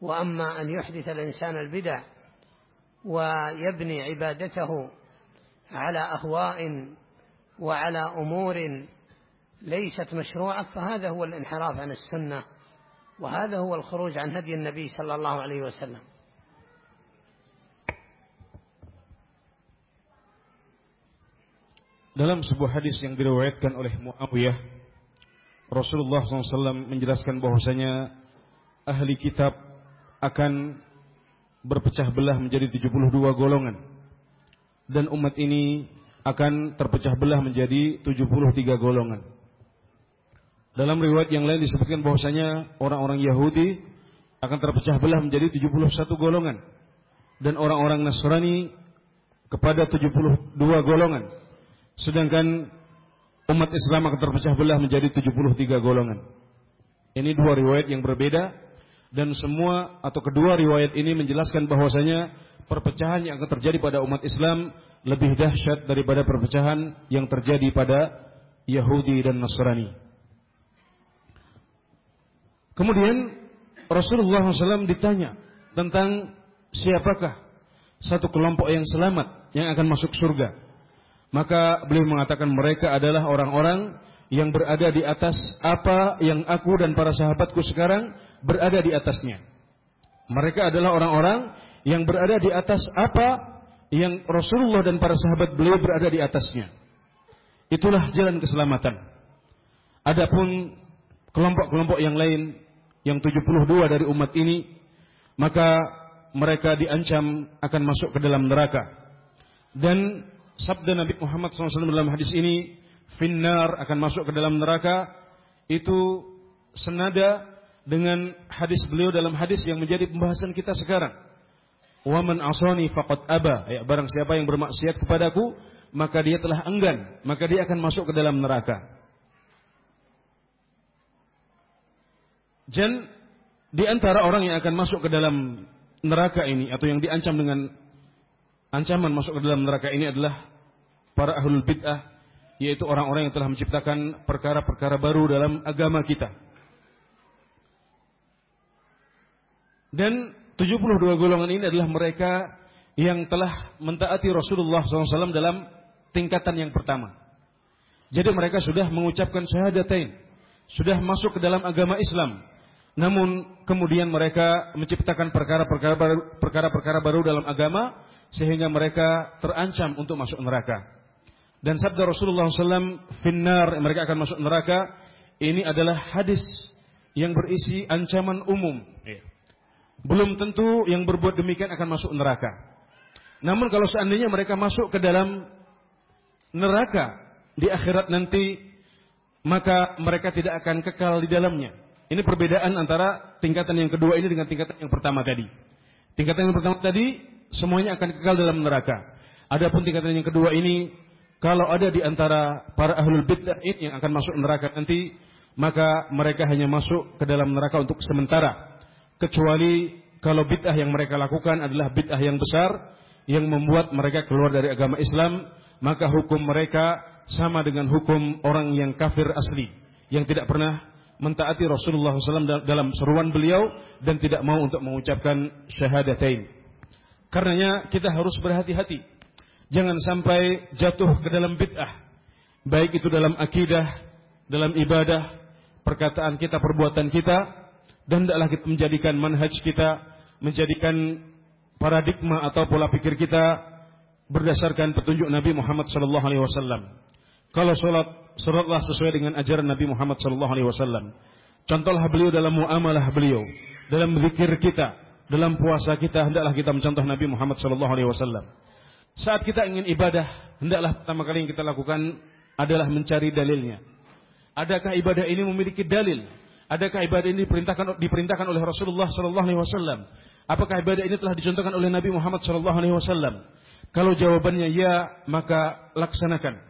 وأما أن يحدث الإنسان البدع ويبني عبادته على أهواء وعلى أمور ليست مشروعة فهذا هو الانحراف عن السنة وهذا هو الخروج عن هدي النبي صلى الله عليه وسلم. Dalam sebuah hadis yang diriwayatkan oleh Muawiyah, Rasulullah SAW menjelaskan bahwasanya ahli kitab akan berpecah belah menjadi 72 golongan. Dan umat ini akan terpecah belah menjadi 73 golongan. Dalam riwayat yang lain disebutkan bahwasanya orang-orang Yahudi akan terpecah belah menjadi 71 golongan dan orang-orang Nasrani kepada 72 golongan Sedangkan umat Islam akan terpecah belah menjadi 73 golongan. Ini dua riwayat yang berbeda dan semua atau kedua riwayat ini menjelaskan bahwasanya perpecahan yang akan terjadi pada umat Islam lebih dahsyat daripada perpecahan yang terjadi pada Yahudi dan Nasrani. Kemudian Rasulullah SAW ditanya tentang siapakah satu kelompok yang selamat yang akan masuk surga. Maka beliau mengatakan mereka adalah orang-orang yang berada di atas apa yang aku dan para sahabatku sekarang berada di atasnya. Mereka adalah orang-orang yang berada di atas apa yang Rasulullah dan para sahabat beliau berada di atasnya. Itulah jalan keselamatan. Adapun kelompok-kelompok yang lain yang 72 dari umat ini maka mereka diancam akan masuk ke dalam neraka. Dan sabda Nabi Muhammad SAW dalam hadis ini, finnar akan masuk ke dalam neraka, itu senada dengan hadis beliau dalam hadis yang menjadi pembahasan kita sekarang. Waman asani faqad aba. Ya, barang siapa yang bermaksiat kepadaku, maka dia telah enggan, maka dia akan masuk ke dalam neraka. Dan di antara orang yang akan masuk ke dalam neraka ini atau yang diancam dengan ancaman masuk ke dalam neraka ini adalah para ahlul bid'ah yaitu orang-orang yang telah menciptakan perkara-perkara baru dalam agama kita. Dan 72 golongan ini adalah mereka yang telah mentaati Rasulullah SAW dalam tingkatan yang pertama. Jadi mereka sudah mengucapkan syahadatain, sudah masuk ke dalam agama Islam. Namun kemudian mereka menciptakan perkara-perkara baru, perkara-perkara baru dalam agama sehingga mereka terancam untuk masuk neraka. Dan sabda Rasulullah SAW, finnar mereka akan masuk neraka. Ini adalah hadis yang berisi ancaman umum. Iya. Belum tentu yang berbuat demikian akan masuk neraka. Namun kalau seandainya mereka masuk ke dalam neraka di akhirat nanti, maka mereka tidak akan kekal di dalamnya. Ini perbedaan antara tingkatan yang kedua ini dengan tingkatan yang pertama tadi. Tingkatan yang pertama tadi semuanya akan kekal dalam neraka. Adapun tingkatan yang kedua ini, kalau ada di antara para ahlul bid'ah yang akan masuk neraka nanti, maka mereka hanya masuk ke dalam neraka untuk sementara. Kecuali kalau bid'ah yang mereka lakukan adalah bid'ah yang besar, yang membuat mereka keluar dari agama Islam, maka hukum mereka sama dengan hukum orang yang kafir asli, yang tidak pernah mentaati Rasulullah SAW dalam seruan beliau dan tidak mau untuk mengucapkan syahadatain. Karenanya kita harus berhati-hati. Jangan sampai jatuh ke dalam bid'ah. Baik itu dalam akidah, dalam ibadah, perkataan kita, perbuatan kita. Dan tidaklah kita menjadikan manhaj kita, menjadikan paradigma atau pola pikir kita berdasarkan petunjuk Nabi Muhammad SAW. Kalau sholat, sholatlah sesuai dengan ajaran Nabi Muhammad sallallahu alaihi wasallam. Contohlah beliau dalam muamalah beliau, dalam zikir kita, dalam puasa kita hendaklah kita mencontoh Nabi Muhammad sallallahu alaihi wasallam. Saat kita ingin ibadah, hendaklah pertama kali yang kita lakukan adalah mencari dalilnya. Adakah ibadah ini memiliki dalil? Adakah ibadah ini diperintahkan diperintahkan oleh Rasulullah wasallam? Apakah ibadah ini telah dicontohkan oleh Nabi Muhammad wasallam? Kalau jawabannya ya, maka laksanakan.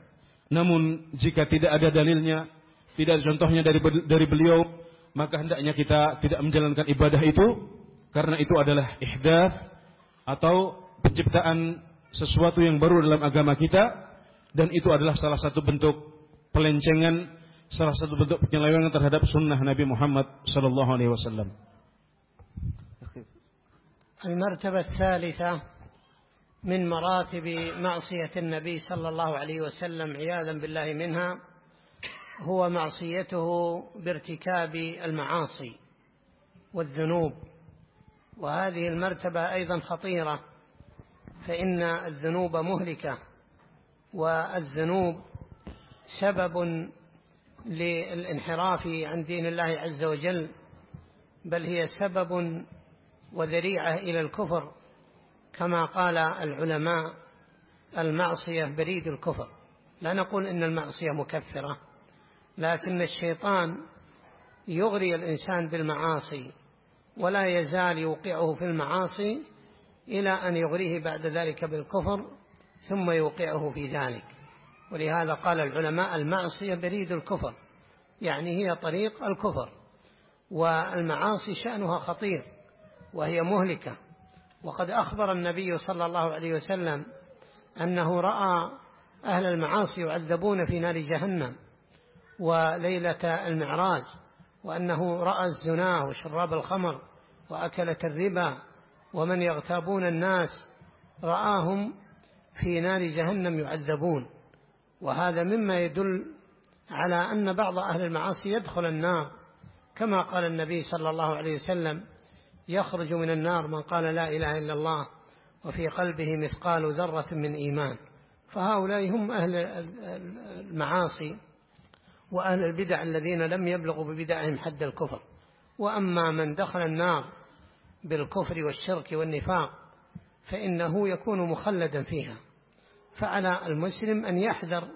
Namun jika tidak ada dalilnya, tidak ada contohnya dari dari beliau, maka hendaknya kita tidak menjalankan ibadah itu karena itu adalah ihdath atau penciptaan sesuatu yang baru dalam agama kita dan itu adalah salah satu bentuk pelencengan, salah satu bentuk penyelewengan terhadap sunnah Nabi Muhammad sallallahu alaihi wasallam. المرتبة الثالثة من مراتب معصية النبي صلى الله عليه وسلم عياذا بالله منها هو معصيته بارتكاب المعاصي والذنوب وهذه المرتبة أيضا خطيرة فإن الذنوب مهلكة والذنوب سبب للانحراف عن دين الله عز وجل بل هي سبب وذريعة إلى الكفر كما قال العلماء المعصية بريد الكفر. لا نقول إن المعصية مكفرة لكن الشيطان يغري الإنسان بالمعاصي ولا يزال يوقعه في المعاصي إلى أن يغريه بعد ذلك بالكفر ثم يوقعه في ذلك. ولهذا قال العلماء المعصية بريد الكفر يعني هي طريق الكفر والمعاصي شأنها خطير وهي مهلكة. وقد أخبر النبي صلى الله عليه وسلم أنه رأى أهل المعاصي يعذبون في نار جهنم وليلة المعراج وأنه رأى الزنا وشراب الخمر وأكلة الربا ومن يغتابون الناس رآهم في نار جهنم يعذبون. وهذا مما يدل على أن بعض أهل المعاصي يدخل النار. كما قال النبي صلى الله عليه وسلم يخرج من النار من قال لا إله إلا الله وفي قلبه مثقال ذرة من إيمان. فهؤلاء هم أهل المعاصي وأهل البدع الذين لم يبلغوا ببدعهم حد الكفر. وأما من دخل النار بالكفر والشرك والنفاق فإنه يكون مخلدا فيها. فعلى المسلم أن يحذر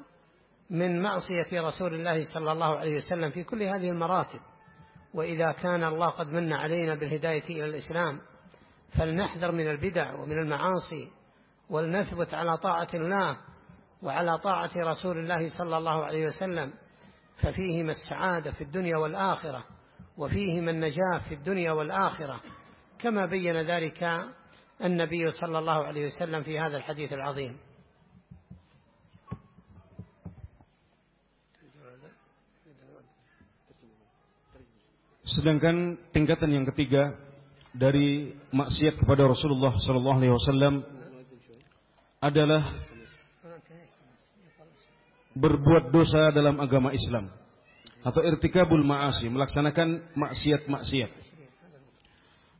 من معصية رسول الله صلى الله عليه وسلم في كل هذه المراتب. وإذا كان الله قد من علينا بالهداية إلى الإسلام فلنحذر من البدع ومن المعاصي ولنثبت على طاعة الله وعلى طاعة رسول الله صلى الله عليه وسلم. ففيهما السعادة في الدنيا والآخرة وفيهما النجاة في الدنيا والآخرة. كما بين ذلك النبي صلى الله عليه وسلم في هذا الحديث العظيم Sedangkan tingkatan yang ketiga dari maksiat kepada Rasulullah sallallahu alaihi wasallam adalah berbuat dosa dalam agama Islam atau irtikabul ma'asi, melaksanakan maksiat-maksiat.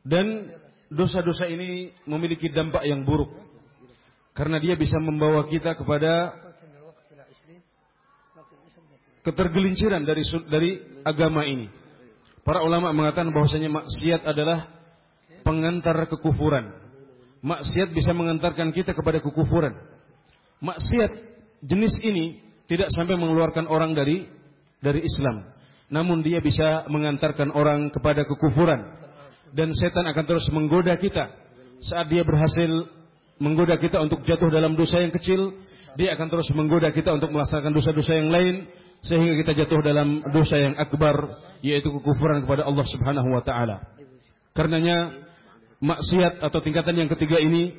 Dan dosa-dosa ini memiliki dampak yang buruk karena dia bisa membawa kita kepada ketergelinciran dari dari agama ini. Para ulama mengatakan bahwasanya maksiat adalah pengantar kekufuran. Maksiat bisa mengantarkan kita kepada kekufuran. Maksiat jenis ini tidak sampai mengeluarkan orang dari dari Islam. Namun dia bisa mengantarkan orang kepada kekufuran. Dan setan akan terus menggoda kita. Saat dia berhasil menggoda kita untuk jatuh dalam dosa yang kecil, dia akan terus menggoda kita untuk melaksanakan dosa-dosa yang lain sehingga kita jatuh dalam dosa yang akbar yaitu kekufuran kepada Allah Subhanahu wa taala. Karenanya maksiat atau tingkatan yang ketiga ini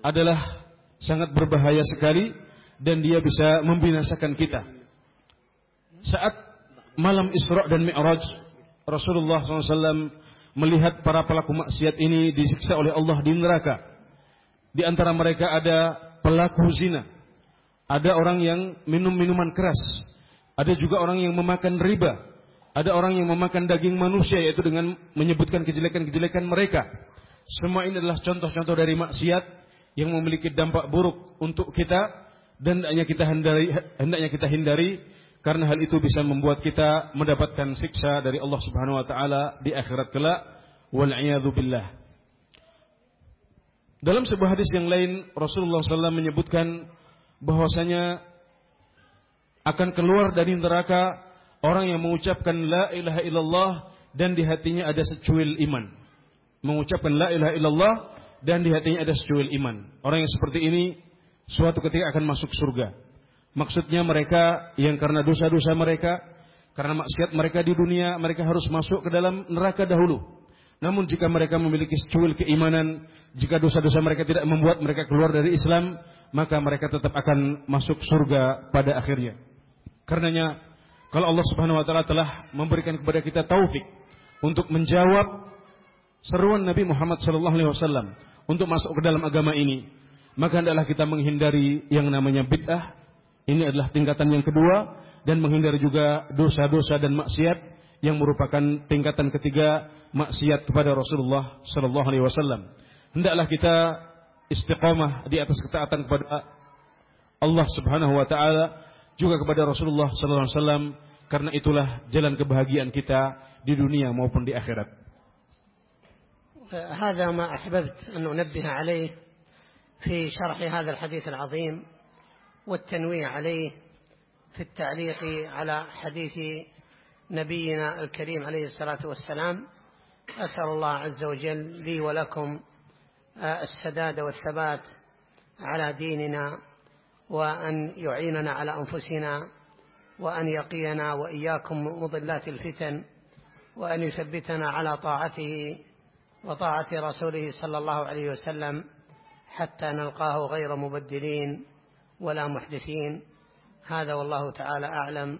adalah sangat berbahaya sekali dan dia bisa membinasakan kita. Saat malam Isra dan Mi'raj Rasulullah SAW melihat para pelaku maksiat ini disiksa oleh Allah di neraka. Di antara mereka ada pelaku zina. Ada orang yang minum minuman keras ada juga orang yang memakan riba. Ada orang yang memakan daging manusia yaitu dengan menyebutkan kejelekan-kejelekan mereka. Semua ini adalah contoh-contoh dari maksiat yang memiliki dampak buruk untuk kita dan hendaknya kita hindari hendaknya kita hindari karena hal itu bisa membuat kita mendapatkan siksa dari Allah Subhanahu wa taala di akhirat kelak wal billah. Dalam sebuah hadis yang lain Rasulullah SAW menyebutkan bahwasanya akan keluar dari neraka orang yang mengucapkan la ilaha illallah dan di hatinya ada secuil iman. Mengucapkan la ilaha illallah dan di hatinya ada secuil iman. Orang yang seperti ini suatu ketika akan masuk surga. Maksudnya mereka yang karena dosa-dosa mereka, karena maksiat mereka di dunia, mereka harus masuk ke dalam neraka dahulu. Namun jika mereka memiliki secuil keimanan, jika dosa-dosa mereka tidak membuat mereka keluar dari Islam, maka mereka tetap akan masuk surga pada akhirnya. Karenanya, kalau Allah Subhanahu wa taala telah memberikan kepada kita taufik untuk menjawab seruan Nabi Muhammad sallallahu alaihi wasallam untuk masuk ke dalam agama ini, maka hendaklah kita menghindari yang namanya bid'ah. Ini adalah tingkatan yang kedua dan menghindari juga dosa-dosa dan maksiat yang merupakan tingkatan ketiga maksiat kepada Rasulullah sallallahu alaihi wasallam. Hendaklah kita istiqamah di atas ketaatan kepada Allah Subhanahu wa taala juga kepada Rasulullah sallallahu alaihi wasallam karena itulah jalan kebahagiaan kita di dunia maupun di akhirat. هذا ما أحببت أن أنبه عليه في شرح هذا الحديث العظيم والتنويه عليه في التعليق على حديث نبينا الكريم عليه الصلاة والسلام. أسأل الله عز وجل لي ولكم آه، السداد والثبات على ديننا وأن يعيننا على أنفسنا وأن يقينا وإياكم مضلات الفتن وأن يثبتنا على طاعته وطاعة رسوله صلى الله عليه وسلم حتى نلقاه غير مبدلين. ولا محدثين هذا والله تعالى أعلم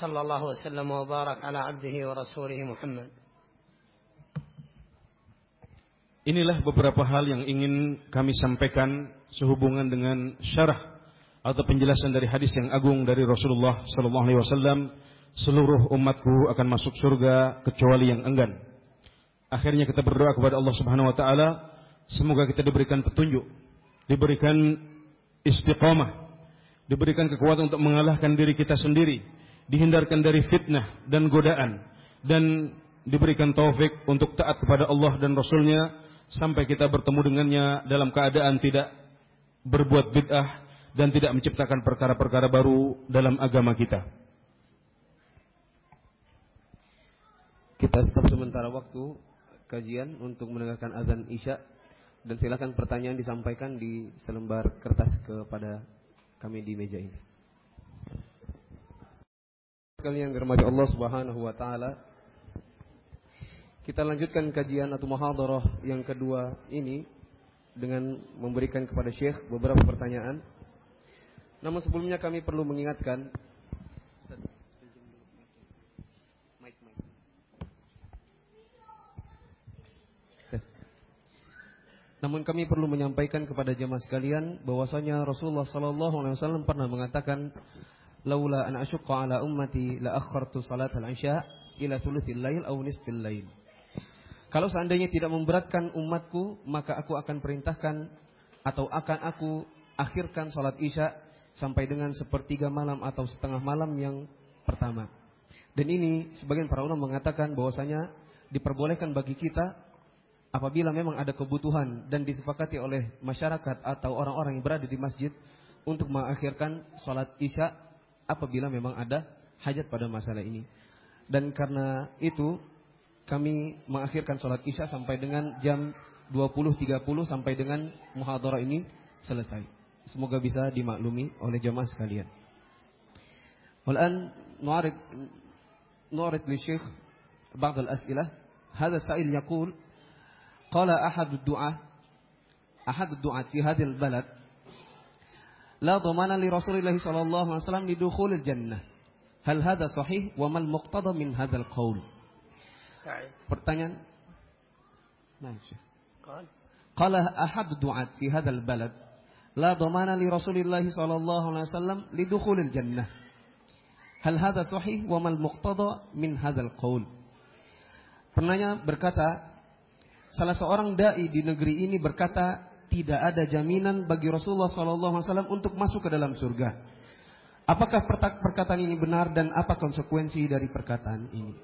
صلى الله وسلم وبارك على عبده ورسوله محمد Inilah beberapa hal yang ingin kami sampaikan sehubungan dengan syarah atau penjelasan dari hadis yang agung dari Rasulullah sallallahu alaihi wasallam, seluruh umatku akan masuk surga kecuali yang enggan. Akhirnya kita berdoa kepada Allah Subhanahu wa taala, semoga kita diberikan petunjuk, diberikan istiqamah, diberikan kekuatan untuk mengalahkan diri kita sendiri, dihindarkan dari fitnah dan godaan. Dan diberikan taufik untuk taat kepada Allah dan Rasulnya sampai kita bertemu dengannya dalam keadaan tidak berbuat bid'ah dan tidak menciptakan perkara-perkara baru dalam agama kita. Kita stop sementara waktu kajian untuk mendengarkan azan Isya dan silakan pertanyaan disampaikan di selembar kertas kepada kami di meja ini. Sekalian yang dirahmati Allah Subhanahu wa taala, kita lanjutkan kajian atau muhadharah yang kedua ini dengan memberikan kepada Syekh beberapa pertanyaan. Namun sebelumnya kami perlu mengingatkan Namun kami perlu menyampaikan kepada jemaah sekalian bahwasanya Rasulullah sallallahu alaihi wasallam pernah mengatakan laula an asyqa ala ummati la akhartu salat al-isya ila thuluthil lail aw nisfil lail. Kalau seandainya tidak memberatkan umatku, maka aku akan perintahkan atau akan aku akhirkan sholat isya sampai dengan sepertiga malam atau setengah malam yang pertama. Dan ini sebagian para ulama mengatakan bahwasanya diperbolehkan bagi kita apabila memang ada kebutuhan dan disepakati oleh masyarakat atau orang-orang yang berada di masjid untuk mengakhirkan sholat isya apabila memang ada hajat pada masalah ini. Dan karena itu kami mengakhirkan sholat isya sampai dengan jam 20.30 sampai dengan muhadharah ini selesai. Semoga bisa dimaklumi oleh jemaah sekalian. Wal'an nu'arid nu'arid li Syekh ba'd as'ilah Hadha sa'il Qala ahadud du'a ahadud du'ati hadil balad la dhamana li rasulillahi sallallahu alaihi wasallam lidukhulil jannah. Hal hadza sahih wa mal muqtada min hadzal qaul? Pertanyaan. Masya. Qala ahad du'at fi hadzal balad la dhamana li rasulillahi sallallahu alaihi wasallam lidukhulil jannah. Hal hadza sahih wa mal muqtada min hadzal qaul? Penanya berkata, salah seorang dai di negeri ini berkata, tidak ada jaminan bagi Rasulullah SAW untuk masuk ke dalam surga. Apakah perkataan ini benar dan apa konsekuensi dari perkataan ini?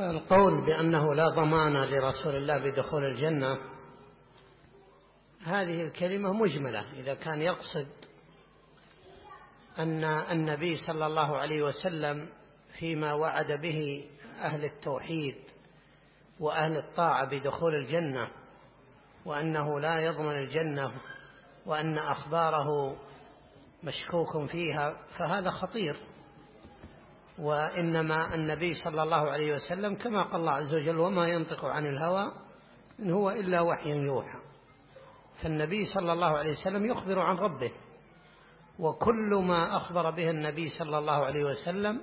القول بأنه لا ضمان لرسول الله بدخول الجنة هذه الكلمة مجملة إذا كان يقصد أن النبي صلى الله عليه وسلم فيما وعد به أهل التوحيد وأهل الطاعة بدخول الجنة وأنه لا يضمن الجنة وأن أخباره مشكوك فيها فهذا خطير. وإنما النبي صلى الله عليه وسلم كما قال الله عز وجل وما ينطق عن الهوى إن هو إلا وحي يوحى. فالنبي صلى الله عليه وسلم يخبر عن ربه وكل ما أخبر به النبي صلى الله عليه وسلم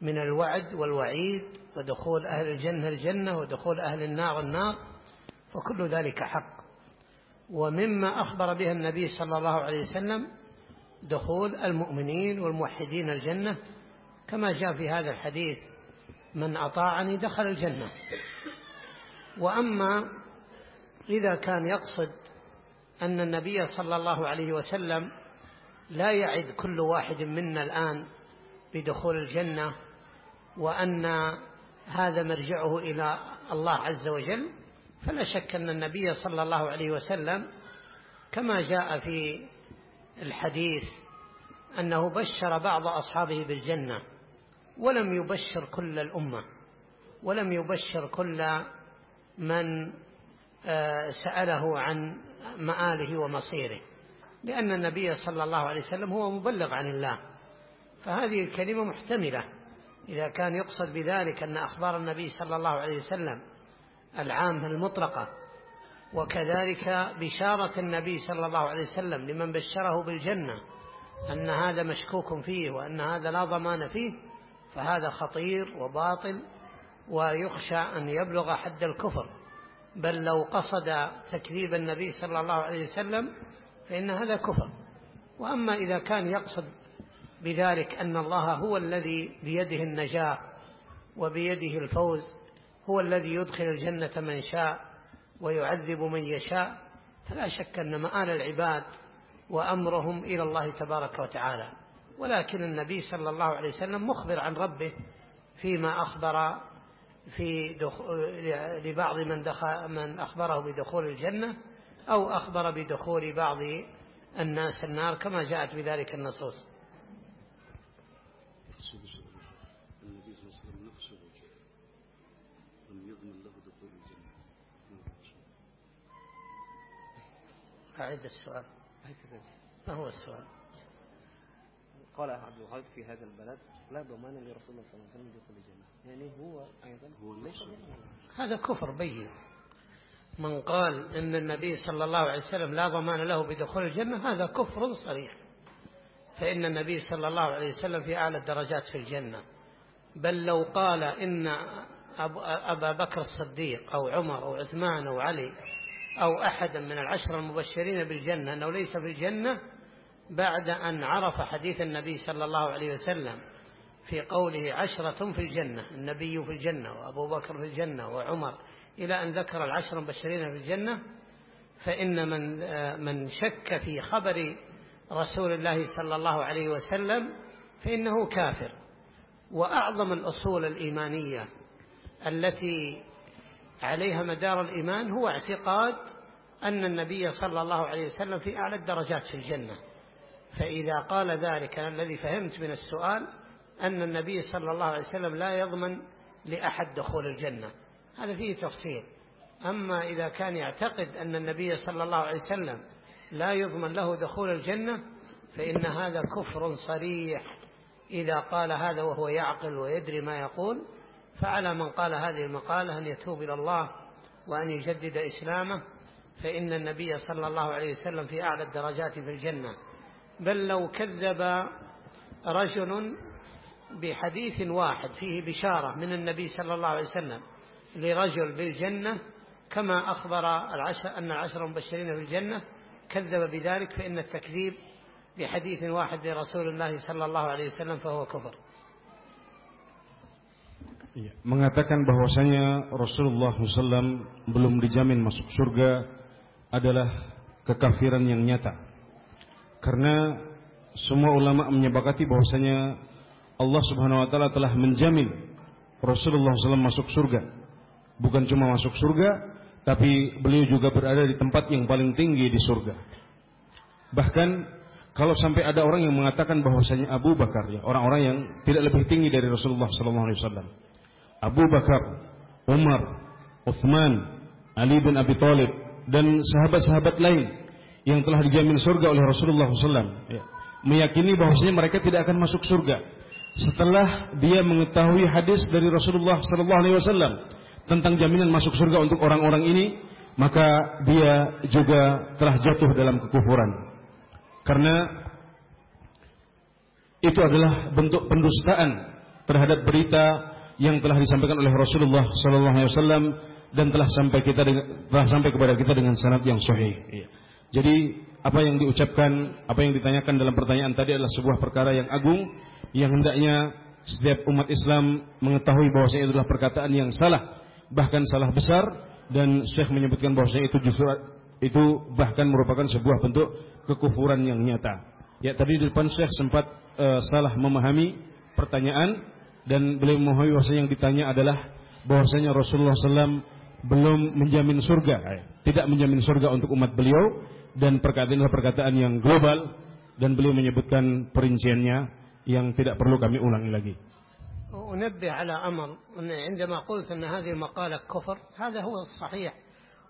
من الوعد والوعيد ودخول أهل الجنة الجنة ودخول أهل النار النار فكل ذلك حق. ومما أخبر به النبي صلى الله عليه وسلم دخول المؤمنين والموحدين الجنة كما جاء في هذا الحديث من أطاعني دخل الجنة. وأما إذا كان يقصد أن النبي صلى الله عليه وسلم لا يعد كل واحد منا الآن بدخول الجنة وأن هذا مرجعه إلى الله عز وجل. فلا شك أن النبي صلى الله عليه وسلم كما جاء في الحديث أنه بشر بعض أصحابه بالجنة ولم يبشر كل الأمة ولم يبشر كل من آه، سأله عن مآله ومصيره. لأن النبي صلى الله عليه وسلم هو مبلغ عن الله. فهذه الكلمة محتملة. إذا كان يقصد بذلك أن أخبار النبي صلى الله عليه وسلم العامة المطلقة وكذلك بشارة النبي صلى الله عليه وسلم لمن بشره بالجنة أن هذا مشكوك فيه وأن هذا لا ضمان فيه فهذا خطير وباطل ويخشى أن يبلغ حد الكفر. بل لو قصد تكذيب النبي صلى الله عليه وسلم فإن هذا كفر. وأما إذا كان يقصد بذلك أن الله هو الذي بيده النجاة وبيده الفوز هو الذي يدخل الجنة من شاء ويعذب من يشاء فلا شك أن مآل العباد وأمرهم إلى الله تبارك وتعالى. ولكن النبي صلى الله عليه وسلم مخبر عن ربه فيما أخبر في لبعض من, دخل من أخبره بدخول الجنة أو أخبر بدخول بعض الناس النار كما جاءت بذلك النصوص. أعد السؤال. ما هو السؤال؟ قال عبد الوهاب في هذا البلد لا ضمان لرسول الله صلى الله عليه وسلم دخول الجنة. يعني هو أيضا هو ليس هذا كفر بين من قال إن النبي صلى الله عليه وسلم لا ضمان له بدخول الجنة هذا كفر صريح. فإن النبي صلى الله عليه وسلم في أعلى الدرجات في الجنة. بل لو قال إن أبا بكر الصديق أو عمر أو عثمان أو علي أو أحدا من العشر المبشرين بالجنة أنه ليس في الجنة بعد أن عرف حديث النبي صلى الله عليه وسلم في قوله عشرة في الجنة النبي في الجنة وأبو بكر في الجنة وعمر إلى أن ذكر العشر المبشرين في الجنة فإن من من شك في خبر رسول الله صلى الله عليه وسلم فإنه كافر. وأعظم الأصول الإيمانية التي عليها مدار الإيمان هو اعتقاد أن النبي صلى الله عليه وسلم في أعلى الدرجات في الجنة. فإذا قال ذلك الذي فهمت من السؤال أن النبي صلى الله عليه وسلم لا يضمن لأحد دخول الجنة. هذا فيه تفصيل. أما إذا كان يعتقد أن النبي صلى الله عليه وسلم لا يضمن له دخول الجنة فإن هذا كفر صريح. إذا قال هذا وهو يعقل ويدري ما يقول فعلى من قال هذه المقالة أن يتوب إلى الله وأن يجدد إسلامه فإن النبي صلى الله عليه وسلم في أعلى الدرجات في الجنة. بل لو كذب رجل بحديث واحد فيه بشارة من النبي صلى الله عليه وسلم لرجل بالجنة كما أخبر العشر أن العشر المبشرين بالجنة كذب بذلك فإن التكذيب بحديث واحد لرسول الله صلى الله عليه وسلم فهو كفر mengatakan bahwasanya Rasulullah SAW belum dijamin masuk surga adalah kekafiran yang nyata. Karena semua ulama menyepakati bahwasanya Allah Subhanahu wa taala telah menjamin Rasulullah SAW masuk surga. Bukan cuma masuk surga, tapi beliau juga berada di tempat yang paling tinggi di surga. Bahkan kalau sampai ada orang yang mengatakan bahwasanya Abu Bakar ya, orang-orang yang tidak lebih tinggi dari Rasulullah SAW Abu Bakar, Umar, Uthman, Ali bin Abi Thalib dan sahabat-sahabat lain yang telah dijamin surga oleh Rasulullah SAW ya, meyakini bahwasanya mereka tidak akan masuk surga setelah dia mengetahui hadis dari Rasulullah SAW tentang jaminan masuk surga untuk orang-orang ini maka dia juga telah jatuh dalam kekufuran karena itu adalah bentuk pendustaan terhadap berita yang telah disampaikan oleh Rasulullah sallallahu alaihi wasallam dan telah sampai kita telah sampai kepada kita dengan sanad yang sahih. Iya. Jadi apa yang diucapkan, apa yang ditanyakan dalam pertanyaan tadi adalah sebuah perkara yang agung yang hendaknya setiap umat Islam mengetahui bahwasanya itu adalah perkataan yang salah, bahkan salah besar dan Syekh menyebutkan bahwasanya itu justru itu bahkan merupakan sebuah bentuk kekufuran yang nyata. Ya tadi di depan Syekh sempat uh, salah memahami pertanyaan dan beliau memahami bahwa yang ditanya adalah bahwasanya Rasulullah SAW belum menjamin surga, eh, tidak menjamin surga untuk umat beliau dan perkataan adalah perkataan yang global dan beliau menyebutkan perinciannya yang tidak perlu kami ulangi lagi. أنبه على أمر أن عندما قلت أن هذه المقالة كفر هذا هو الصحيح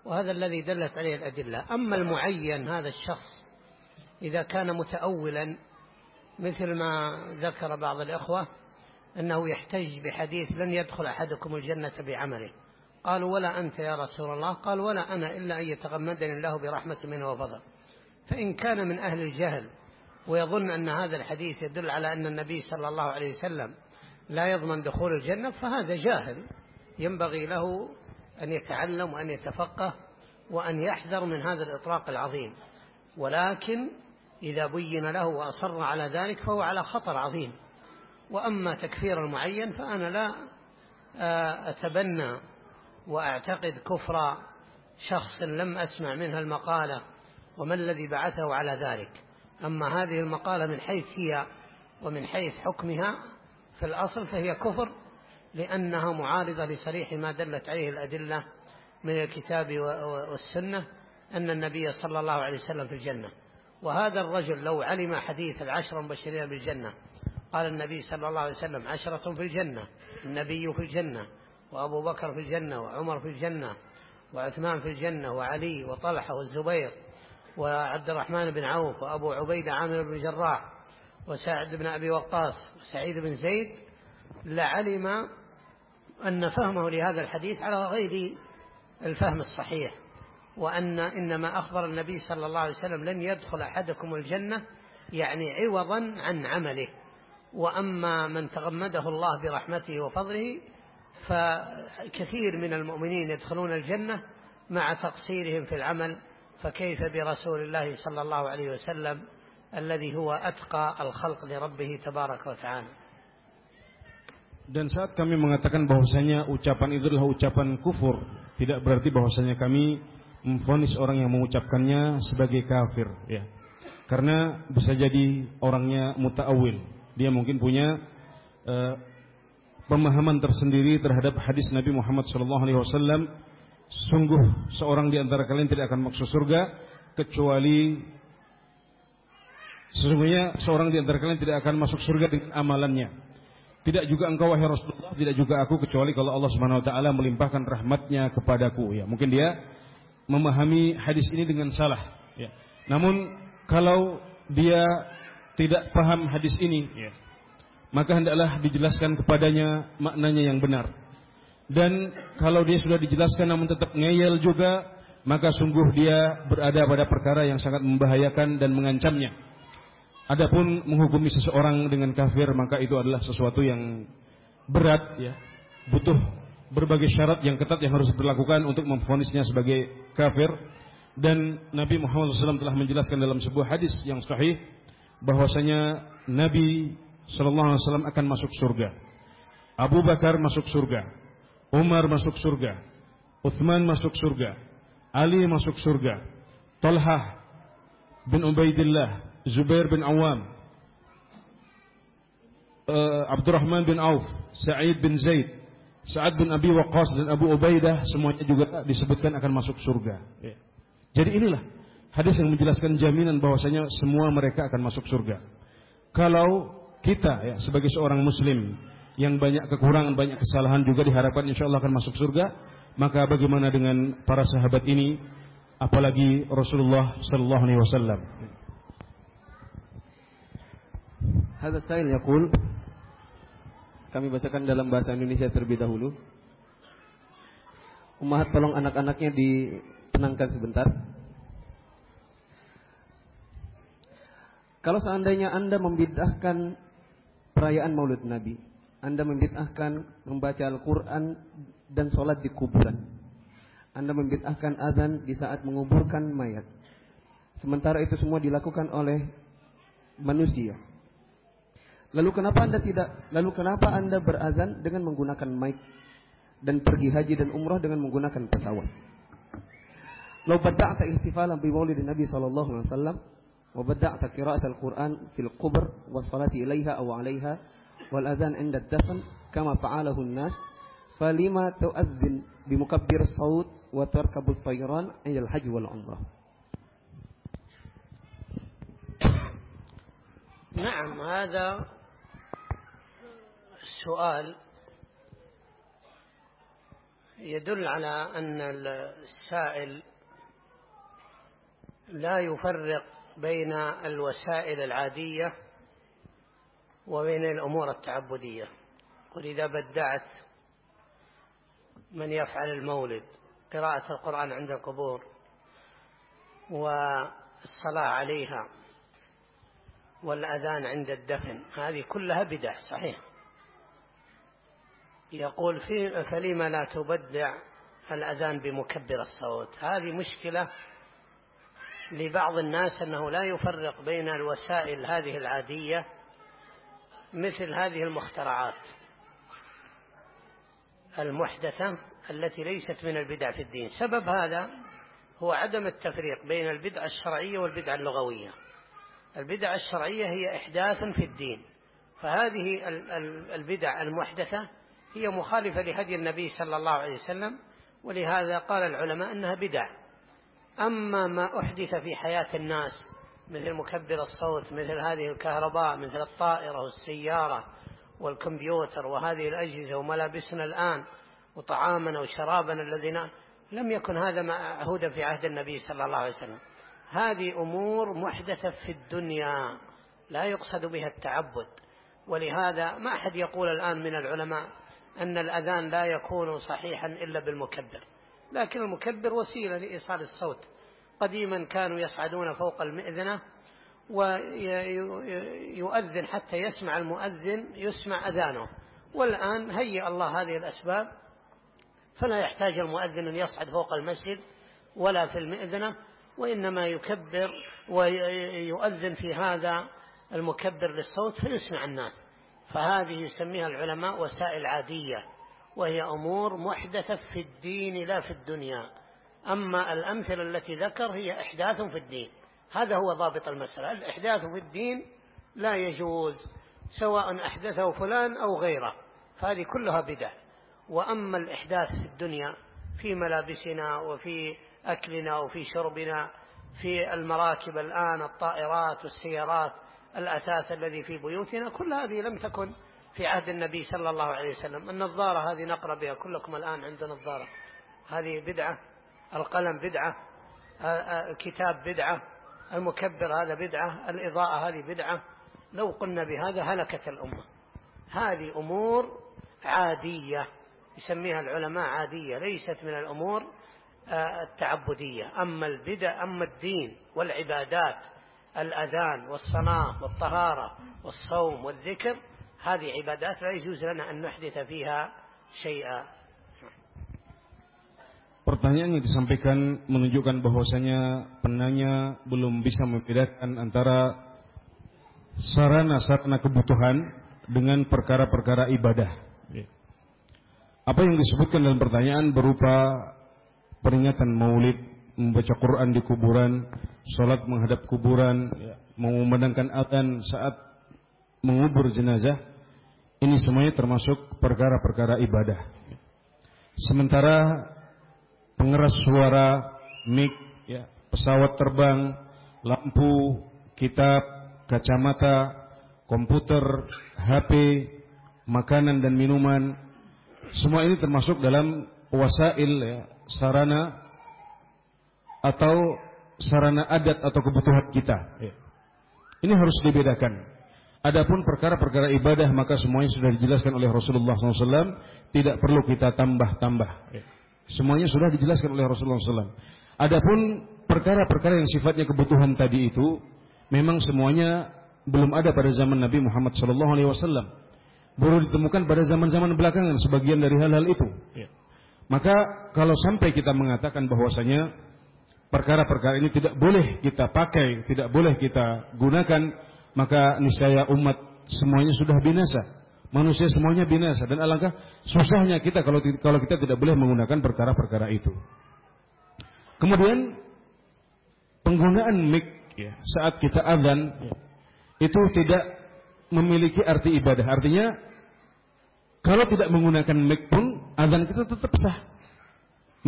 وهذا الذي دلت عليه الأدلة. أما المعين هذا الشخص إذا كان متأولا مثل ما ذكر بعض الإخوة أنه يحتج بحديث لن يدخل أحدكم الجنة بعمله. قالوا ولا أنت يا رسول الله قال ولا أنا إلا أن يتغمدني الله برحمة منه وفضل. فإن كان من أهل الجهل ويظن أن هذا الحديث يدل على أن النبي صلى الله عليه وسلم لا يضمن دخول الجنة فهذا جاهل. ينبغي له أن يتعلم وأن يتفقه وأن يحذر من هذا الإطلاق العظيم. ولكن إذا بين له وأصر على ذلك فهو على خطر عظيم. وأما تكفير المعين فأنا لا آه، أتبنى وأعتقد كفر شخص لم أسمع منها المقالة وما الذي بعثه على ذلك. أما هذه المقالة من حيث هي ومن حيث حكمها في الأصل فهي كفر لأنها معارضة لصريح ما دلت عليه الأدلة من الكتاب والسنة أن النبي صلى الله عليه وسلم في الجنة. وهذا الرجل لو علم حديث العشر المبشرين بالجنة قال النبي صلى الله عليه وسلم عشرة في الجنة النبي في الجنة وأبو بكر في الجنة وعمر في الجنة وعثمان في الجنة وعلي وطلحة والزبير وعبد الرحمن بن عوف وأبو عبيدة عامر بن جراح وسعد بن أبي وقاص وسعيد بن زيد لعلم أن فهمه لهذا الحديث على غير الفهم الصحيح وأن إنما أخبر النبي صلى الله عليه وسلم لن يدخل أحدكم الجنة يعني عوضا عن عمله وأما من تغمده الله برحمته وفضله فكثير من المؤمنين يدخلون الجنة مع تقصيرهم في العمل فكيف برسول الله صلى الله عليه وسلم الذي هو أتقى الخلق لربه تبارك وتعالى Dan saat kami mengatakan bahwasanya ucapan itu adalah ucapan kufur, tidak berarti bahwasanya kami memfonis orang yang mengucapkannya sebagai kafir, ya. Karena bisa jadi orangnya muta'awil, dia mungkin punya uh, pemahaman tersendiri terhadap hadis Nabi Muhammad SAW. Sungguh seorang di antara kalian tidak akan masuk surga kecuali sesungguhnya seorang di antara kalian tidak akan masuk surga dengan amalannya. Tidak juga engkau wahai Rasulullah, tidak juga aku kecuali kalau Allah Subhanahu wa taala melimpahkan rahmatnya kepadaku ya. Mungkin dia memahami hadis ini dengan salah ya. Namun kalau dia tidak paham hadis ini, ya, maka hendaklah dijelaskan kepadanya maknanya yang benar. Dan kalau dia sudah dijelaskan namun tetap ngeyel juga, maka sungguh dia berada pada perkara yang sangat membahayakan dan mengancamnya. Adapun menghukumi seseorang dengan kafir maka itu adalah sesuatu yang berat ya. Butuh berbagai syarat yang ketat yang harus dilakukan untuk memfonisnya sebagai kafir dan Nabi Muhammad SAW telah menjelaskan dalam sebuah hadis yang sahih bahwasanya Nabi SAW akan masuk surga. Abu Bakar masuk surga, Umar masuk surga, Uthman masuk surga, Ali masuk surga, Talhah bin Ubaidillah, Zubair bin Awam, uh, Abdurrahman bin Auf, Sa'id bin Zaid, Sa'ad bin Abi Waqqas dan Abu Ubaidah semuanya juga disebutkan akan masuk surga. Ya. Jadi inilah hadis yang menjelaskan jaminan bahwasanya semua mereka akan masuk surga. Kalau kita ya sebagai seorang muslim yang banyak kekurangan, banyak kesalahan juga diharapkan insya Allah akan masuk surga, maka bagaimana dengan para sahabat ini apalagi Rasulullah sallallahu alaihi wasallam. Hadza sa'il yaqul kami bacakan dalam bahasa Indonesia terlebih dahulu. Umat tolong anak-anaknya ditenangkan sebentar. Kalau seandainya Anda membid'ahkan perayaan Maulid Nabi, anda membid'ahkan membaca Al-Quran dan sholat di kuburan. Anda membid'ahkan azan di saat menguburkan mayat. Sementara itu semua dilakukan oleh manusia. Lalu kenapa Anda tidak lalu kenapa Anda berazan dengan menggunakan mic dan pergi haji dan umrah dengan menggunakan pesawat? Lo bada'ta ihtifalan bi maulid Nabi sallallahu alaihi wasallam wa bada'ta qira'at al-Qur'an fil kubur wa salati ilaiha aw alaiha والأذان عند الدفن كما فعله الناس فلما تؤذن بمكبر الصوت وتركب الطيران عند الحج والعمرة. نعم هذا السؤال يدل على أن السائل لا يفرق بين الوسائل العادية وبين الأمور التعبدية. ولذا بدعت من يفعل المولد قراءة القرآن عند القبور والصلاة عليها والأذان عند الدفن هذه كلها بدع صحيح. يقول في فلما لا تبدع الأذان بمكبر الصوت؟ هذه مشكلة لبعض الناس أنه لا يفرق بين الوسائل هذه العادية مثل هذه المخترعات المحدثة التي ليست من البدع في الدين. سبب هذا هو عدم التفريق بين البدعة الشرعية والبدعة اللغوية. البدعة الشرعية هي إحداث في الدين فهذه البدع المحدثة هي مخالفة لهدي النبي صلى الله عليه وسلم ولهذا قال العلماء أنها بدع. أما ما أحدث في حياة الناس مثل مكبر الصوت مثل هذه الكهرباء مثل الطائرة والسيارة والكمبيوتر وهذه الأجهزة وملابسنا الآن وطعامنا وشرابنا الذين لم يكن هذا معهودا في عهد النبي صلى الله عليه وسلم. هذه أمور محدثة في الدنيا لا يقصد بها التعبد. ولهذا ما أحد يقول الآن من العلماء أن الأذان لا يكون صحيحا إلا بالمكبر. لكن المكبر وسيلة لإيصال الصوت. قديما كانوا يصعدون فوق المئذنة ويؤذن حتى يسمع المؤذن يسمع أذانه. والآن هيأ الله هذه الأسباب فلا يحتاج المؤذن أن يصعد فوق المسجد ولا في المئذنة وإنما يكبر ويؤذن في هذا المكبر للصوت فيسمع الناس. فهذه يسميها العلماء وسائل عادية وهي أمور محدثة في الدين لا في الدنيا. أما الأمثلة التي ذكر هي إحداث في الدين. هذا هو ضابط المسألة. الإحداث في الدين لا يجوز سواء أحدثه فلان أو غيره فهذه كلها بدع وأما الإحداث في الدنيا في ملابسنا وفي أكلنا وفي شربنا في المراكب الآن الطائرات والسيارات الأثاث الذي في بيوتنا كل هذه لم تكن في عهد النبي صلى الله عليه وسلم. النظارة هذه نقرأ بها كلكم الآن عند نظارة. هذه بدعة. القلم بدعة الكتاب بدعة المكبر هذا بدعة الإضاءة هذه بدعة. لو قلنا بهذا هلكت الأمة. هذه أمور عادية يسميها العلماء عادية ليست من الأمور التعبدية. أما البدع أما الدين والعبادات الأذان والصلاة والطهارة والصوم والذكر هذه عبادات لا يجوز لنا أن نحدث فيها شيئا. Pertanyaan yang disampaikan menunjukkan bahwasanya penanya belum bisa membedakan antara sarana-sarana kebutuhan dengan perkara-perkara ibadah. Ya. Apa yang disebutkan dalam pertanyaan berupa peringatan maulid, membaca Quran di kuburan, sholat menghadap kuburan, ya, mengumandangkan adzan saat mengubur jenazah, ini semuanya termasuk perkara-perkara ibadah. Sementara pengeras suara, mic, ya, pesawat terbang, lampu, kitab, kacamata, komputer, HP, makanan dan minuman, semua ini termasuk dalam wasail ya, sarana atau sarana adat atau kebutuhan kita. Ya. Ini harus dibedakan. Adapun perkara-perkara ibadah maka semuanya sudah dijelaskan oleh Rasulullah SAW, tidak perlu kita tambah-tambah. Semuanya sudah dijelaskan oleh Rasulullah SAW. Adapun perkara-perkara yang sifatnya kebutuhan tadi itu, memang semuanya belum ada pada zaman Nabi Muhammad SAW. Baru ditemukan pada zaman-zaman belakangan sebagian dari hal-hal itu. Maka kalau sampai kita mengatakan bahwasanya perkara-perkara ini tidak boleh kita pakai, tidak boleh kita gunakan maka niscaya umat semuanya sudah binasa. Manusia semuanya binasa dan alangkah susahnya kita kalau kalau kita tidak boleh menggunakan perkara-perkara itu. Kemudian penggunaan mic ya, saat kita adzan ya, itu tidak memiliki arti ibadah. Artinya kalau tidak menggunakan mic pun adzan kita tetap sah.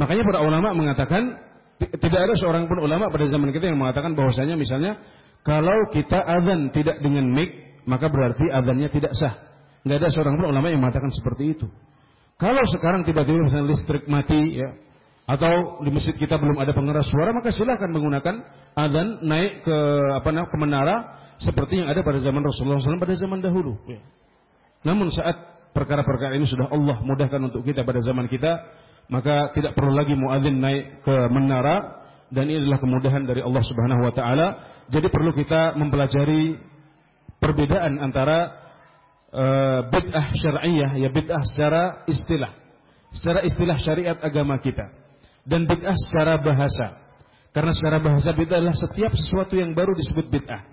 Makanya para ulama mengatakan tidak ada seorang pun ulama pada zaman kita yang mengatakan bahwasanya misalnya kalau kita azan tidak dengan mic, maka berarti azannya tidak sah. Nggak ada seorang pun ulama yang mengatakan seperti itu. Kalau sekarang tiba-tiba misalnya listrik mati, ya, atau di masjid kita belum ada pengeras suara, maka silahkan menggunakan azan naik ke apa namanya ke menara seperti yang ada pada zaman Rasulullah SAW pada zaman dahulu. Ya. Namun saat perkara-perkara ini sudah Allah mudahkan untuk kita pada zaman kita, maka tidak perlu lagi muadzin naik ke menara dan ini adalah kemudahan dari Allah Subhanahu wa taala jadi perlu kita mempelajari perbedaan antara uh, bid'ah syar'iyah ya bid'ah secara istilah. Secara istilah syariat agama kita dan bid'ah secara bahasa. Karena secara bahasa bid'ah adalah setiap sesuatu yang baru disebut bid'ah.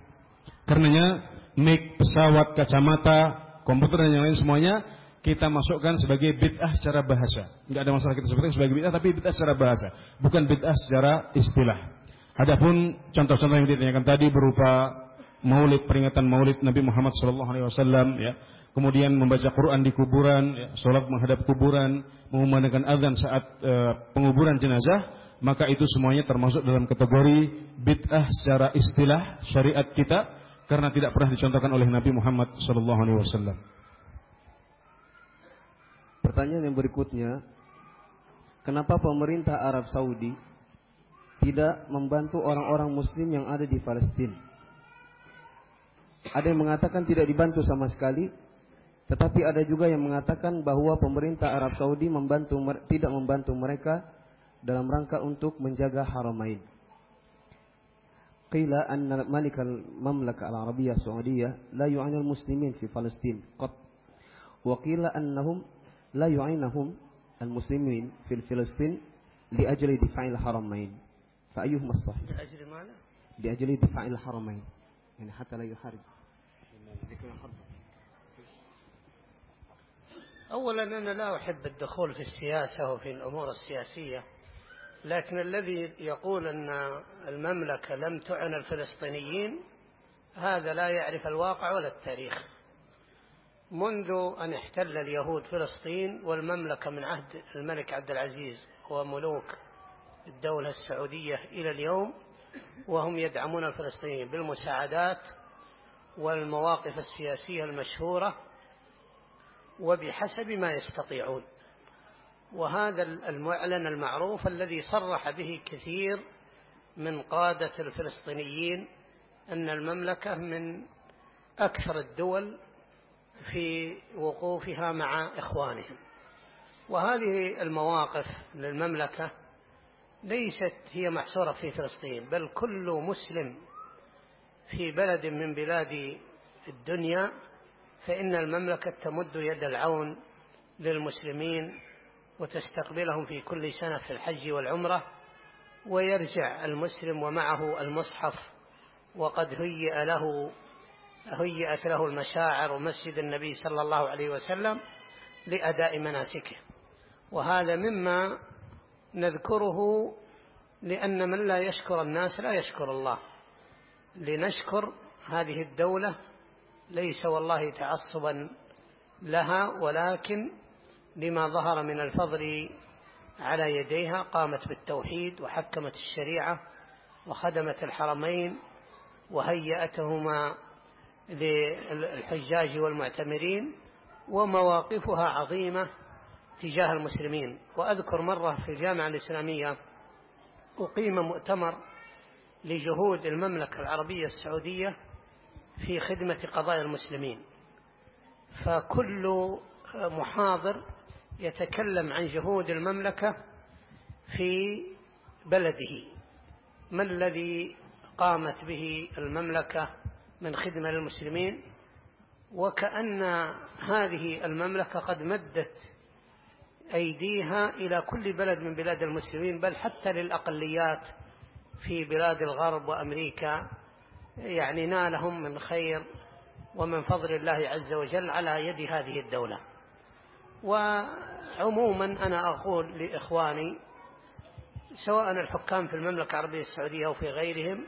Karenanya mic, pesawat, kacamata, komputer dan yang lain semuanya kita masukkan sebagai bid'ah secara bahasa. Enggak ada masalah kita sebutkan sebagai bid'ah tapi bid'ah secara bahasa, bukan bid'ah secara istilah. Adapun contoh-contoh yang ditanyakan tadi berupa maulid peringatan maulid Nabi Muhammad SAW, ya, kemudian membaca Quran di kuburan, ya, sholat menghadap kuburan, mengumandangkan azan saat e, penguburan jenazah, maka itu semuanya termasuk dalam kategori bid'ah secara istilah syariat kita karena tidak pernah dicontohkan oleh Nabi Muhammad SAW. Pertanyaan yang berikutnya, kenapa pemerintah Arab Saudi tidak membantu orang-orang muslim yang ada di Palestina. Ada yang mengatakan tidak dibantu sama sekali, tetapi ada juga yang mengatakan bahwa pemerintah Arab Saudi membantu tidak membantu mereka dalam rangka untuk menjaga haramain. Qila anna malik al-mamlaka al-arabiyyah Saudiyah la yu'inul muslimin fi Palestin qat. Wa qila annahum la yu'inahum al-muslimin fi Palestin li ajli difa'il haramain. Fa as-sahih? Li ajli mana? Li ajli difa'il haramain. يعني حتى لا يحارب. أولا أنا لا أحب الدخول في السياسة وفي الأمور السياسية لكن الذي يقول أن المملكة لم تعن الفلسطينيين هذا لا يعرف الواقع ولا التاريخ. منذ أن احتل اليهود فلسطين والمملكة من عهد الملك عبد العزيز وملوك الدولة السعودية إلى اليوم وهم يدعمون الفلسطينيين بالمساعدات والمواقف السياسية المشهورة وبحسب ما يستطيعون. وهذا المعلن المعروف الذي صرح به كثير من قادة الفلسطينيين أن المملكة من أكثر الدول في وقوفها مع إخوانهم. وهذه المواقف للمملكة ليست هي محصورة في فلسطين بل كل مسلم في بلد من بلاد الدنيا فإن المملكة تمد يد العون للمسلمين وتستقبلهم في كل سنة في الحج والعمرة ويرجع المسلم ومعه المصحف وقد هيئ له هيئت له المشاعر ومسجد النبي صلى الله عليه وسلم لأداء مناسكه. وهذا مما نذكره لأن من لا يشكر الناس لا يشكر الله. لنشكر هذه الدولة ليس والله تعصبا لها ولكن لما ظهر من الفضل على يديها قامت بالتوحيد وحكمت الشريعة وخدمت الحرمين وهيأتهما للحجاج والمعتمرين ومواقفها عظيمة تجاه المسلمين. وأذكر مرة في الجامعة الإسلامية أقيم مؤتمر لجهود المملكة العربية السعودية في خدمة قضايا المسلمين. فكل محاضر يتكلم عن جهود المملكة في بلده. ما الذي قامت به المملكة من خدمة للمسلمين؟ وكأن هذه المملكة قد مدت أيديها إلى كل بلد من بلاد المسلمين بل حتى للأقليات في بلاد الغرب وأمريكا. يعني نالهم من خير ومن فضل الله عز وجل على يد هذه الدولة. وعموما أنا أقول لإخواني سواء الحكام في المملكة العربية السعودية أو في غيرهم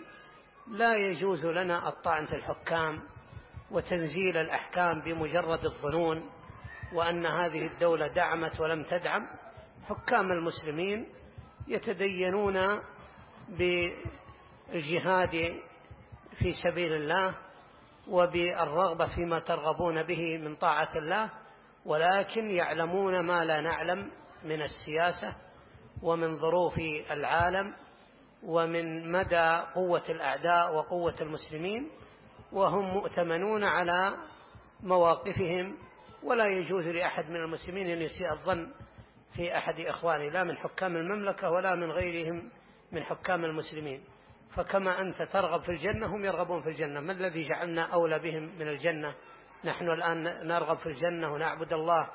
لا يجوز لنا الطعن في الحكام وتنزيل الأحكام بمجرد الظنون. وأن هذه الدولة دعمت ولم تدعم حكام المسلمين يتدينون بالجهاد في سبيل الله وبالرغبة فيما ترغبون به من طاعة الله ولكن يعلمون ما لا نعلم من السياسة ومن ظروف العالم ومن مدى قوة الأعداء وقوة المسلمين وهم مؤتمنون على مواقفهم ولا يجوز لأحد من المسلمين أن يسيء الظن في أحد إخوانه لا من حكام المملكة ولا من غيرهم من حكام المسلمين. فكما أنت ترغب في الجنة هم يرغبون في الجنة. ما الذي جعلنا أولى بهم من الجنة؟ نحن الآن نرغب في الجنة ونعبد الله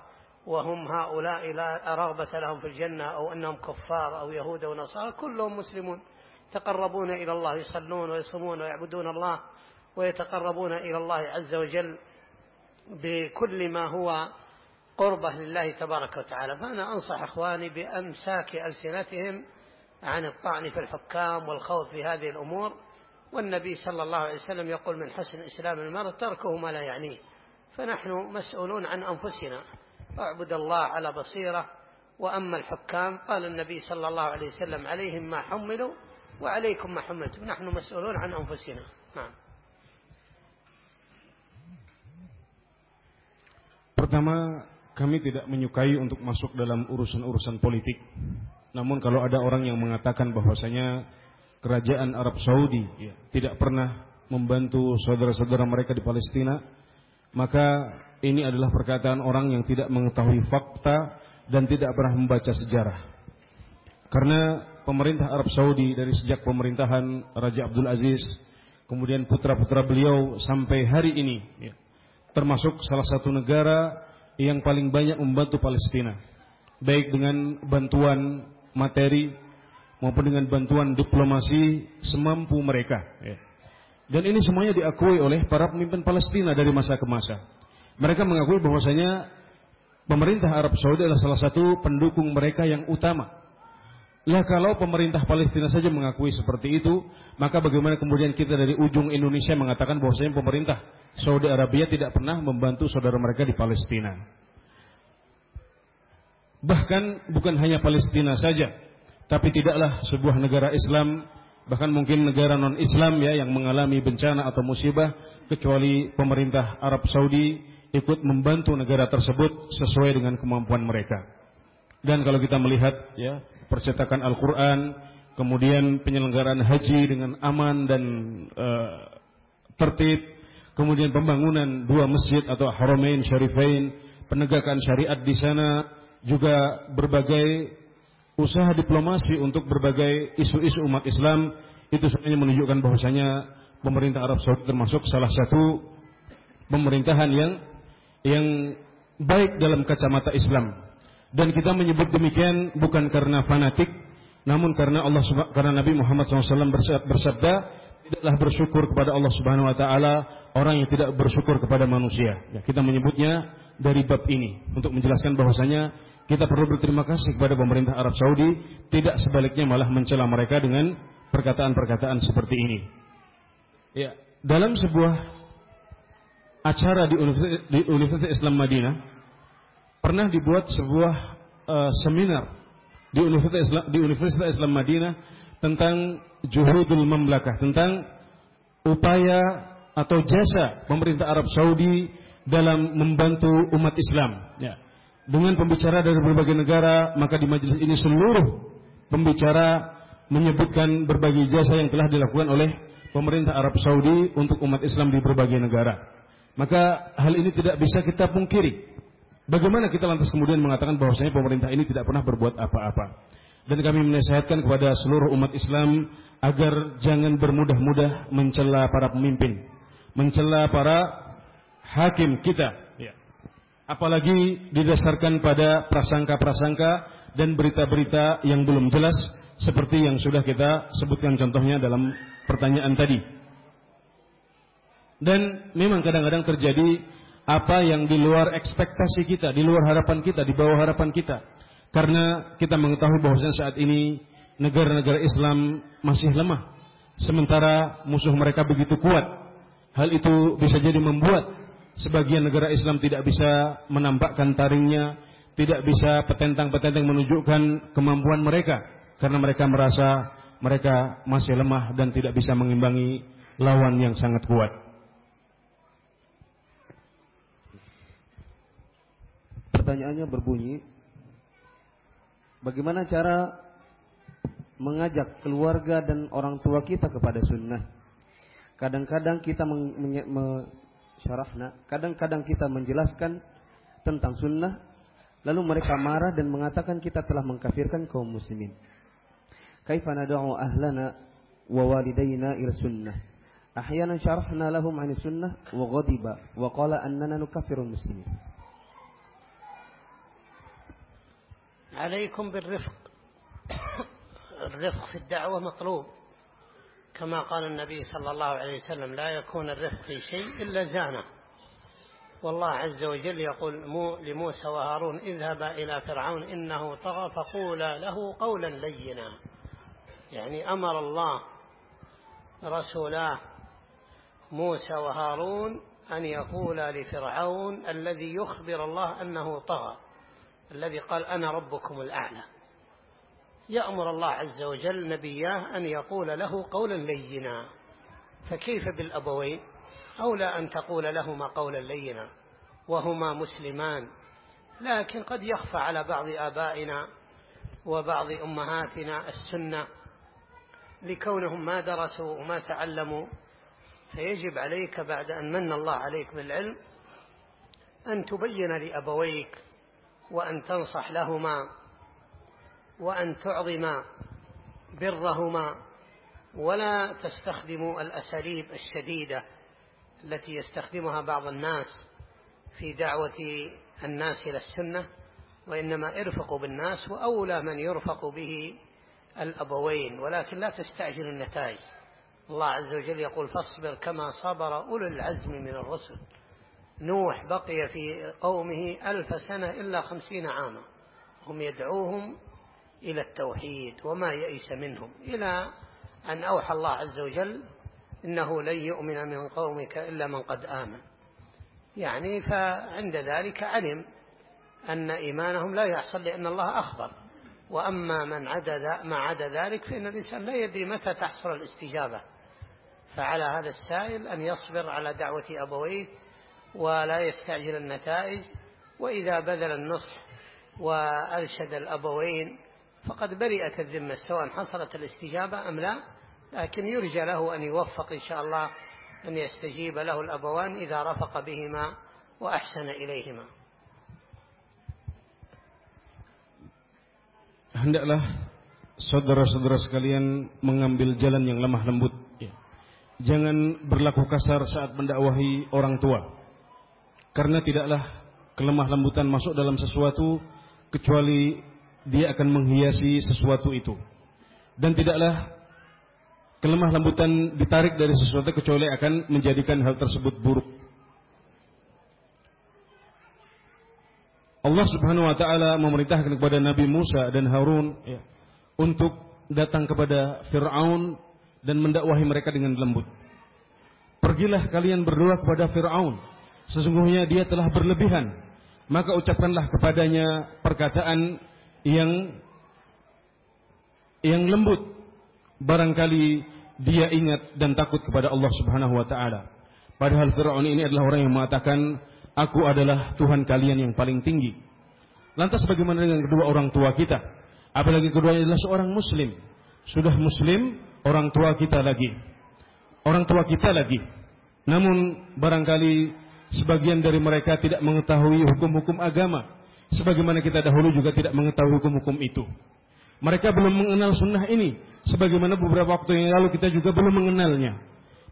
وهم هؤلاء لا رغبة لهم في الجنة أو أنهم كفار أو يهود أو نصارى. كلهم مسلمون. يتقربون إلى الله يصلون ويصومون ويعبدون الله ويتقربون إلى الله عز وجل. بكل ما هو قربة لله تبارك وتعالى. فأنا أنصح إخواني بأمساك ألسنتهم عن الطعن في الحكام والخوض في هذه الأمور. والنبي صلى الله عليه وسلم يقول من حسن إسلام المرء تركه ما لا يعنيه. فنحن مسؤولون عن أنفسنا. أعبد الله على بصيرة. وأما الحكام قال النبي صلى الله عليه وسلم عليهم ما حملوا وعليكم ما حملتم. نحن مسؤولون عن أنفسنا. نعم. Pertama, kami tidak menyukai untuk masuk dalam urusan-urusan politik. Namun kalau ada orang yang mengatakan bahwasanya kerajaan Arab Saudi ya, tidak pernah membantu saudara-saudara mereka di Palestina, maka ini adalah perkataan orang yang tidak mengetahui fakta dan tidak pernah membaca sejarah. Karena pemerintah Arab Saudi dari sejak pemerintahan Raja Abdul Aziz, kemudian putra-putra beliau sampai hari ini, ya, termasuk salah satu negara yang paling banyak membantu Palestina, baik dengan bantuan materi maupun dengan bantuan diplomasi semampu mereka. Ya. Dan ini semuanya diakui oleh para pemimpin Palestina dari masa ke masa. Mereka mengakui bahwasanya pemerintah Arab Saudi adalah salah satu pendukung mereka yang utama. Lah kalau pemerintah Palestina saja mengakui seperti itu, maka bagaimana kemudian kita dari ujung Indonesia mengatakan bahwasanya pemerintah Saudi Arabia tidak pernah membantu saudara mereka di Palestina. Bahkan bukan hanya Palestina saja, tapi tidaklah sebuah negara Islam, bahkan mungkin negara non-Islam ya yang mengalami bencana atau musibah kecuali pemerintah Arab Saudi ikut membantu negara tersebut sesuai dengan kemampuan mereka. Dan kalau kita melihat ya percetakan Al-Qur'an, kemudian penyelenggaraan haji dengan aman dan uh, tertib, kemudian pembangunan dua masjid atau Haramain Syarifain, penegakan syariat di sana, juga berbagai usaha diplomasi untuk berbagai isu-isu umat Islam itu sebenarnya menunjukkan bahwasanya pemerintah Arab Saudi termasuk salah satu pemerintahan yang yang baik dalam kacamata Islam. Dan kita menyebut demikian bukan karena fanatik, namun karena Allah karena Nabi Muhammad SAW bersabda, tidaklah bersyukur kepada Allah Subhanahu Wa Taala orang yang tidak bersyukur kepada manusia. Ya, kita menyebutnya dari bab ini untuk menjelaskan bahwasanya kita perlu berterima kasih kepada pemerintah Arab Saudi, tidak sebaliknya malah mencela mereka dengan perkataan-perkataan seperti ini. Ya, dalam sebuah acara di Universitas, di Universitas Islam Madinah pernah dibuat sebuah uh, seminar di Universitas Islam, di Universitas Islam Madinah tentang juhudul mamlakah, tentang upaya atau jasa pemerintah Arab Saudi dalam membantu umat Islam. Ya. Dengan pembicara dari berbagai negara, maka di majelis ini seluruh pembicara menyebutkan berbagai jasa yang telah dilakukan oleh pemerintah Arab Saudi untuk umat Islam di berbagai negara. Maka hal ini tidak bisa kita pungkiri. Bagaimana kita lantas kemudian mengatakan bahwasanya pemerintah ini tidak pernah berbuat apa-apa? Dan kami menasihatkan kepada seluruh umat Islam agar jangan bermudah-mudah mencela para pemimpin, mencela para hakim kita. Ya. Apalagi didasarkan pada prasangka-prasangka dan berita-berita yang belum jelas seperti yang sudah kita sebutkan contohnya dalam pertanyaan tadi. Dan memang kadang-kadang terjadi apa yang di luar ekspektasi kita, di luar harapan kita, di bawah harapan kita. Karena kita mengetahui bahwasanya saat ini negara-negara Islam masih lemah. Sementara musuh mereka begitu kuat. Hal itu bisa jadi membuat sebagian negara Islam tidak bisa menampakkan taringnya, tidak bisa petentang-petentang menunjukkan kemampuan mereka. Karena mereka merasa mereka masih lemah dan tidak bisa mengimbangi lawan yang sangat kuat. Pertanyaannya berbunyi, bagaimana cara mengajak keluarga dan orang tua kita kepada sunnah? Kadang-kadang kita mensyarahna, kadang-kadang kita menjelaskan tentang sunnah, lalu mereka marah dan mengatakan kita telah mengkafirkan kaum muslimin. Kaifa nad'u ahlana wa walidayna ila sunnah? Ahyanan syarahna lahum 'ani sunnah wa ghadiba wa qala annana nukaffirul muslimin. عليكم بالرفق. الرفق في الدعوة مطلوب. كما قال النبي صلى الله عليه وسلم لا يكون الرفق في شيء إلا زانه. والله عز وجل يقول مو لموسى وهارون اذهبا إلى فرعون إنه طغى فقولا له قولا لينا. يعني أمر الله رسولاه موسى وهارون أن يقولا لفرعون الذي يخبر الله أنه طغى. الذي قال أنا ربكم الأعلى. يأمر الله عز وجل نبياه أن يقول له قولا لينا. فكيف بالأبوين؟ أولى أن تقول لهما قولا لينا. وهما مسلمان. لكن قد يخفى على بعض آبائنا وبعض أمهاتنا السنة لكونهم ما درسوا وما تعلموا. فيجب عليك بعد أن من الله عليك بالعلم أن تبين لأبويك وأن تنصح لهما وأن تعظم برهما ولا تستخدم الأساليب الشديدة التي يستخدمها بعض الناس في دعوة الناس إلى السنة وإنما ارفقوا بالناس وأولى من يرفق به الأبوين. ولكن لا تستعجل النتائج. الله عز وجل يقول فاصبر كما صبر أولو العزم من الرسل. نوح بقي في قومه ألف سنة إلا خمسين عاما. هم يدعوهم إلى التوحيد وما يئس منهم إلى أن أوحى الله عز وجل إنه لن يؤمن من قومك إلا من قد آمن. يعني فعند ذلك علم أن إيمانهم لا يحصل لأن الله أخبر. وأما من عدا ما عدا ذلك فإن الإنسان لا يدري متى تحصل الاستجابة. فعلى هذا السائل أن يصبر على دعوة أبويه ولا يستعجل النتائج وإذا بذل النصح وأرشد الأبوين فقد برئت الذمة سواء حصلت الاستجابة أم لا لكن يرجى له أن يوفق إن شاء الله أن يستجيب له الأبوان إذا رفق بهما وأحسن إليهما hendaklah saudara-saudara sekalian mengambil jalan yang lemah lembut. Jangan berlaku kasar saat mendakwahi orang tua. Karena tidaklah kelemah lembutan masuk dalam sesuatu kecuali dia akan menghiasi sesuatu itu. Dan tidaklah kelemah lembutan ditarik dari sesuatu kecuali akan menjadikan hal tersebut buruk. Allah Subhanahu wa taala memerintahkan kepada Nabi Musa dan Harun ya, untuk datang kepada Firaun dan mendakwahi mereka dengan lembut. Pergilah kalian berdoa kepada Firaun, sesungguhnya dia telah berlebihan. Maka ucapkanlah kepadanya perkataan yang yang lembut. Barangkali dia ingat dan takut kepada Allah Subhanahu wa taala. Padahal Firaun ini adalah orang yang mengatakan Aku adalah Tuhan kalian yang paling tinggi. Lantas bagaimana dengan kedua orang tua kita? Apalagi keduanya adalah seorang muslim. Sudah muslim, orang tua kita lagi. Orang tua kita lagi. Namun barangkali sebagian dari mereka tidak mengetahui hukum-hukum agama. Sebagaimana kita dahulu juga tidak mengetahui hukum-hukum itu. Mereka belum mengenal sunnah ini. Sebagaimana beberapa waktu yang lalu kita juga belum mengenalnya.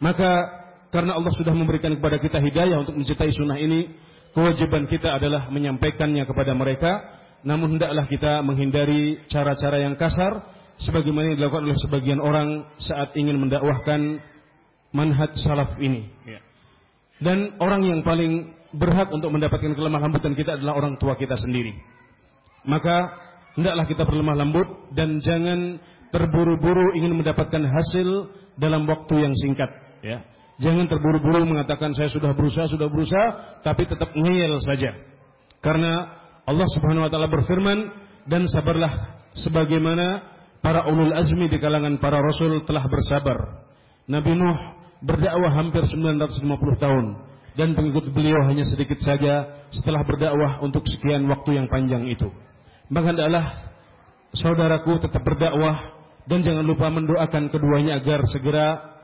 Maka karena Allah sudah memberikan kepada kita hidayah untuk mencintai sunnah ini, kewajiban kita adalah menyampaikannya kepada mereka. Namun hendaklah kita menghindari cara-cara yang kasar, sebagaimana yang dilakukan oleh sebagian orang saat ingin mendakwahkan manhaj salaf ini. Ya. Dan orang yang paling berhak untuk mendapatkan kelemah lembutan kita adalah orang tua kita sendiri. Maka hendaklah kita berlemah lembut dan jangan terburu-buru ingin mendapatkan hasil dalam waktu yang singkat. Ya. Jangan terburu-buru mengatakan saya sudah berusaha, sudah berusaha, tapi tetap ngeyel saja. Karena Allah Subhanahu wa taala berfirman, "Dan sabarlah sebagaimana para ulul azmi di kalangan para rasul telah bersabar." Nabi Nuh berdakwah hampir 950 tahun. Dan pengikut beliau hanya sedikit saja setelah berdakwah untuk sekian waktu yang panjang itu. Maka adalah saudaraku tetap berdakwah dan jangan lupa mendoakan keduanya agar segera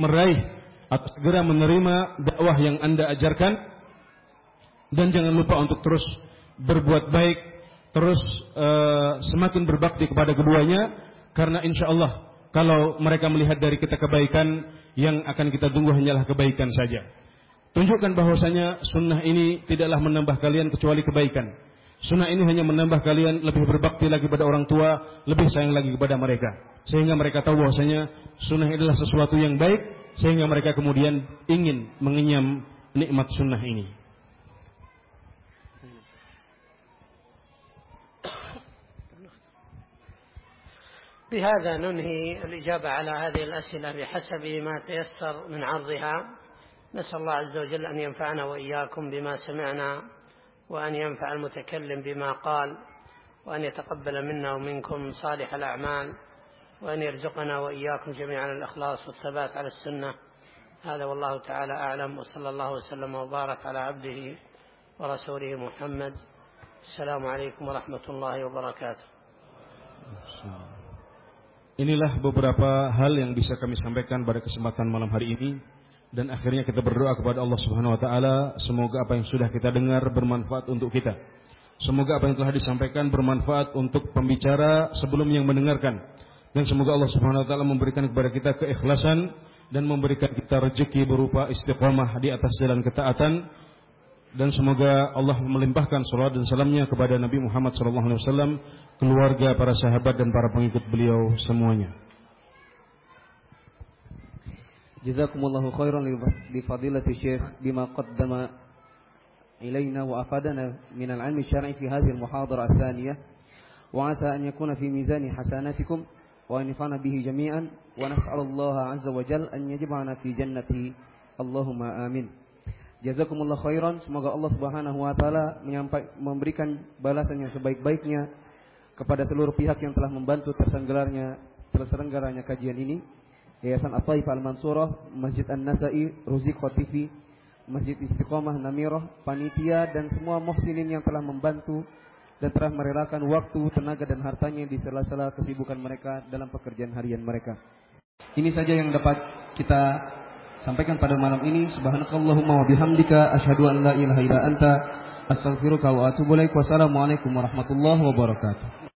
meraih atau segera menerima dakwah yang Anda ajarkan. Dan jangan lupa untuk terus berbuat baik, terus uh, semakin berbakti kepada keduanya. Karena insya Allah kalau mereka melihat dari kita kebaikan yang akan kita tunggu hanyalah kebaikan saja. Tunjukkan bahwasanya sunnah ini tidaklah menambah kalian kecuali kebaikan. Sunnah ini hanya menambah kalian lebih berbakti lagi pada orang tua, lebih sayang lagi kepada mereka. Sehingga mereka tahu bahwasanya sunnah adalah sesuatu yang baik sehingga mereka kemudian ingin mengenyam nikmat sunnah ini. بهذا ننهي الإجابة على هذه الأسئلة بحسب ما تيسر من عرضها. نسأل الله عز وجل أن ينفعنا وإياكم بما سمعنا وأن ينفع المتكلم بما قال وأن يتقبل منا ومنكم صالح الأعمال وأن يرزقنا وإياكم جميعا الإخلاص والثبات على السنة. هذا والله تعالى أعلم وصلى الله وسلم وبارك على عبده ورسوله محمد. السلام عليكم ورحمة الله وبركاته. Inilah beberapa hal yang bisa kami sampaikan pada kesempatan malam hari ini. Dan akhirnya kita berdoa kepada Allah Subhanahu wa taala semoga apa yang sudah kita dengar bermanfaat untuk kita. Semoga apa yang telah disampaikan bermanfaat untuk pembicara sebelum yang mendengarkan. Dan semoga Allah Subhanahu wa taala memberikan kepada kita keikhlasan dan memberikan kita rezeki berupa istiqamah di atas jalan ketaatan dan semoga Allah melimpahkan salawat dan salamnya kepada Nabi Muhammad SAW, keluarga para sahabat dan para pengikut beliau semuanya. Jazakumullahu khairan li fadilati Syekh bima qaddama ilaina wa afadana min al-'ilmi syar'i fi hadhihi al-muhadarah ath-thaniyah wa 'asa an yakuna fi mizani hasanatikum wa an yafana bihi jami'an wa nas'alullaha 'azza wa jalla an yajma'ana fi jannati Allahumma amin. Jazakumullah khairan Semoga Allah subhanahu wa ta'ala Memberikan balasan yang sebaik-baiknya Kepada seluruh pihak yang telah membantu Terselenggaranya kajian ini Yayasan At-Taif Al-Mansurah Masjid An-Nasai Ruzik TV Masjid Istiqomah Namirah Panitia dan semua muhsinin yang telah membantu dan telah merelakan waktu, tenaga dan hartanya di sela-sela kesibukan mereka dalam pekerjaan harian mereka. Ini saja yang dapat kita sampaikan pada malam ini. Subhanakallahumma wa bihamdika asyhadu an la ilaha illa anta astaghfiruka wa atubu ilaik. Wassalamualaikum warahmatullahi wabarakatuh.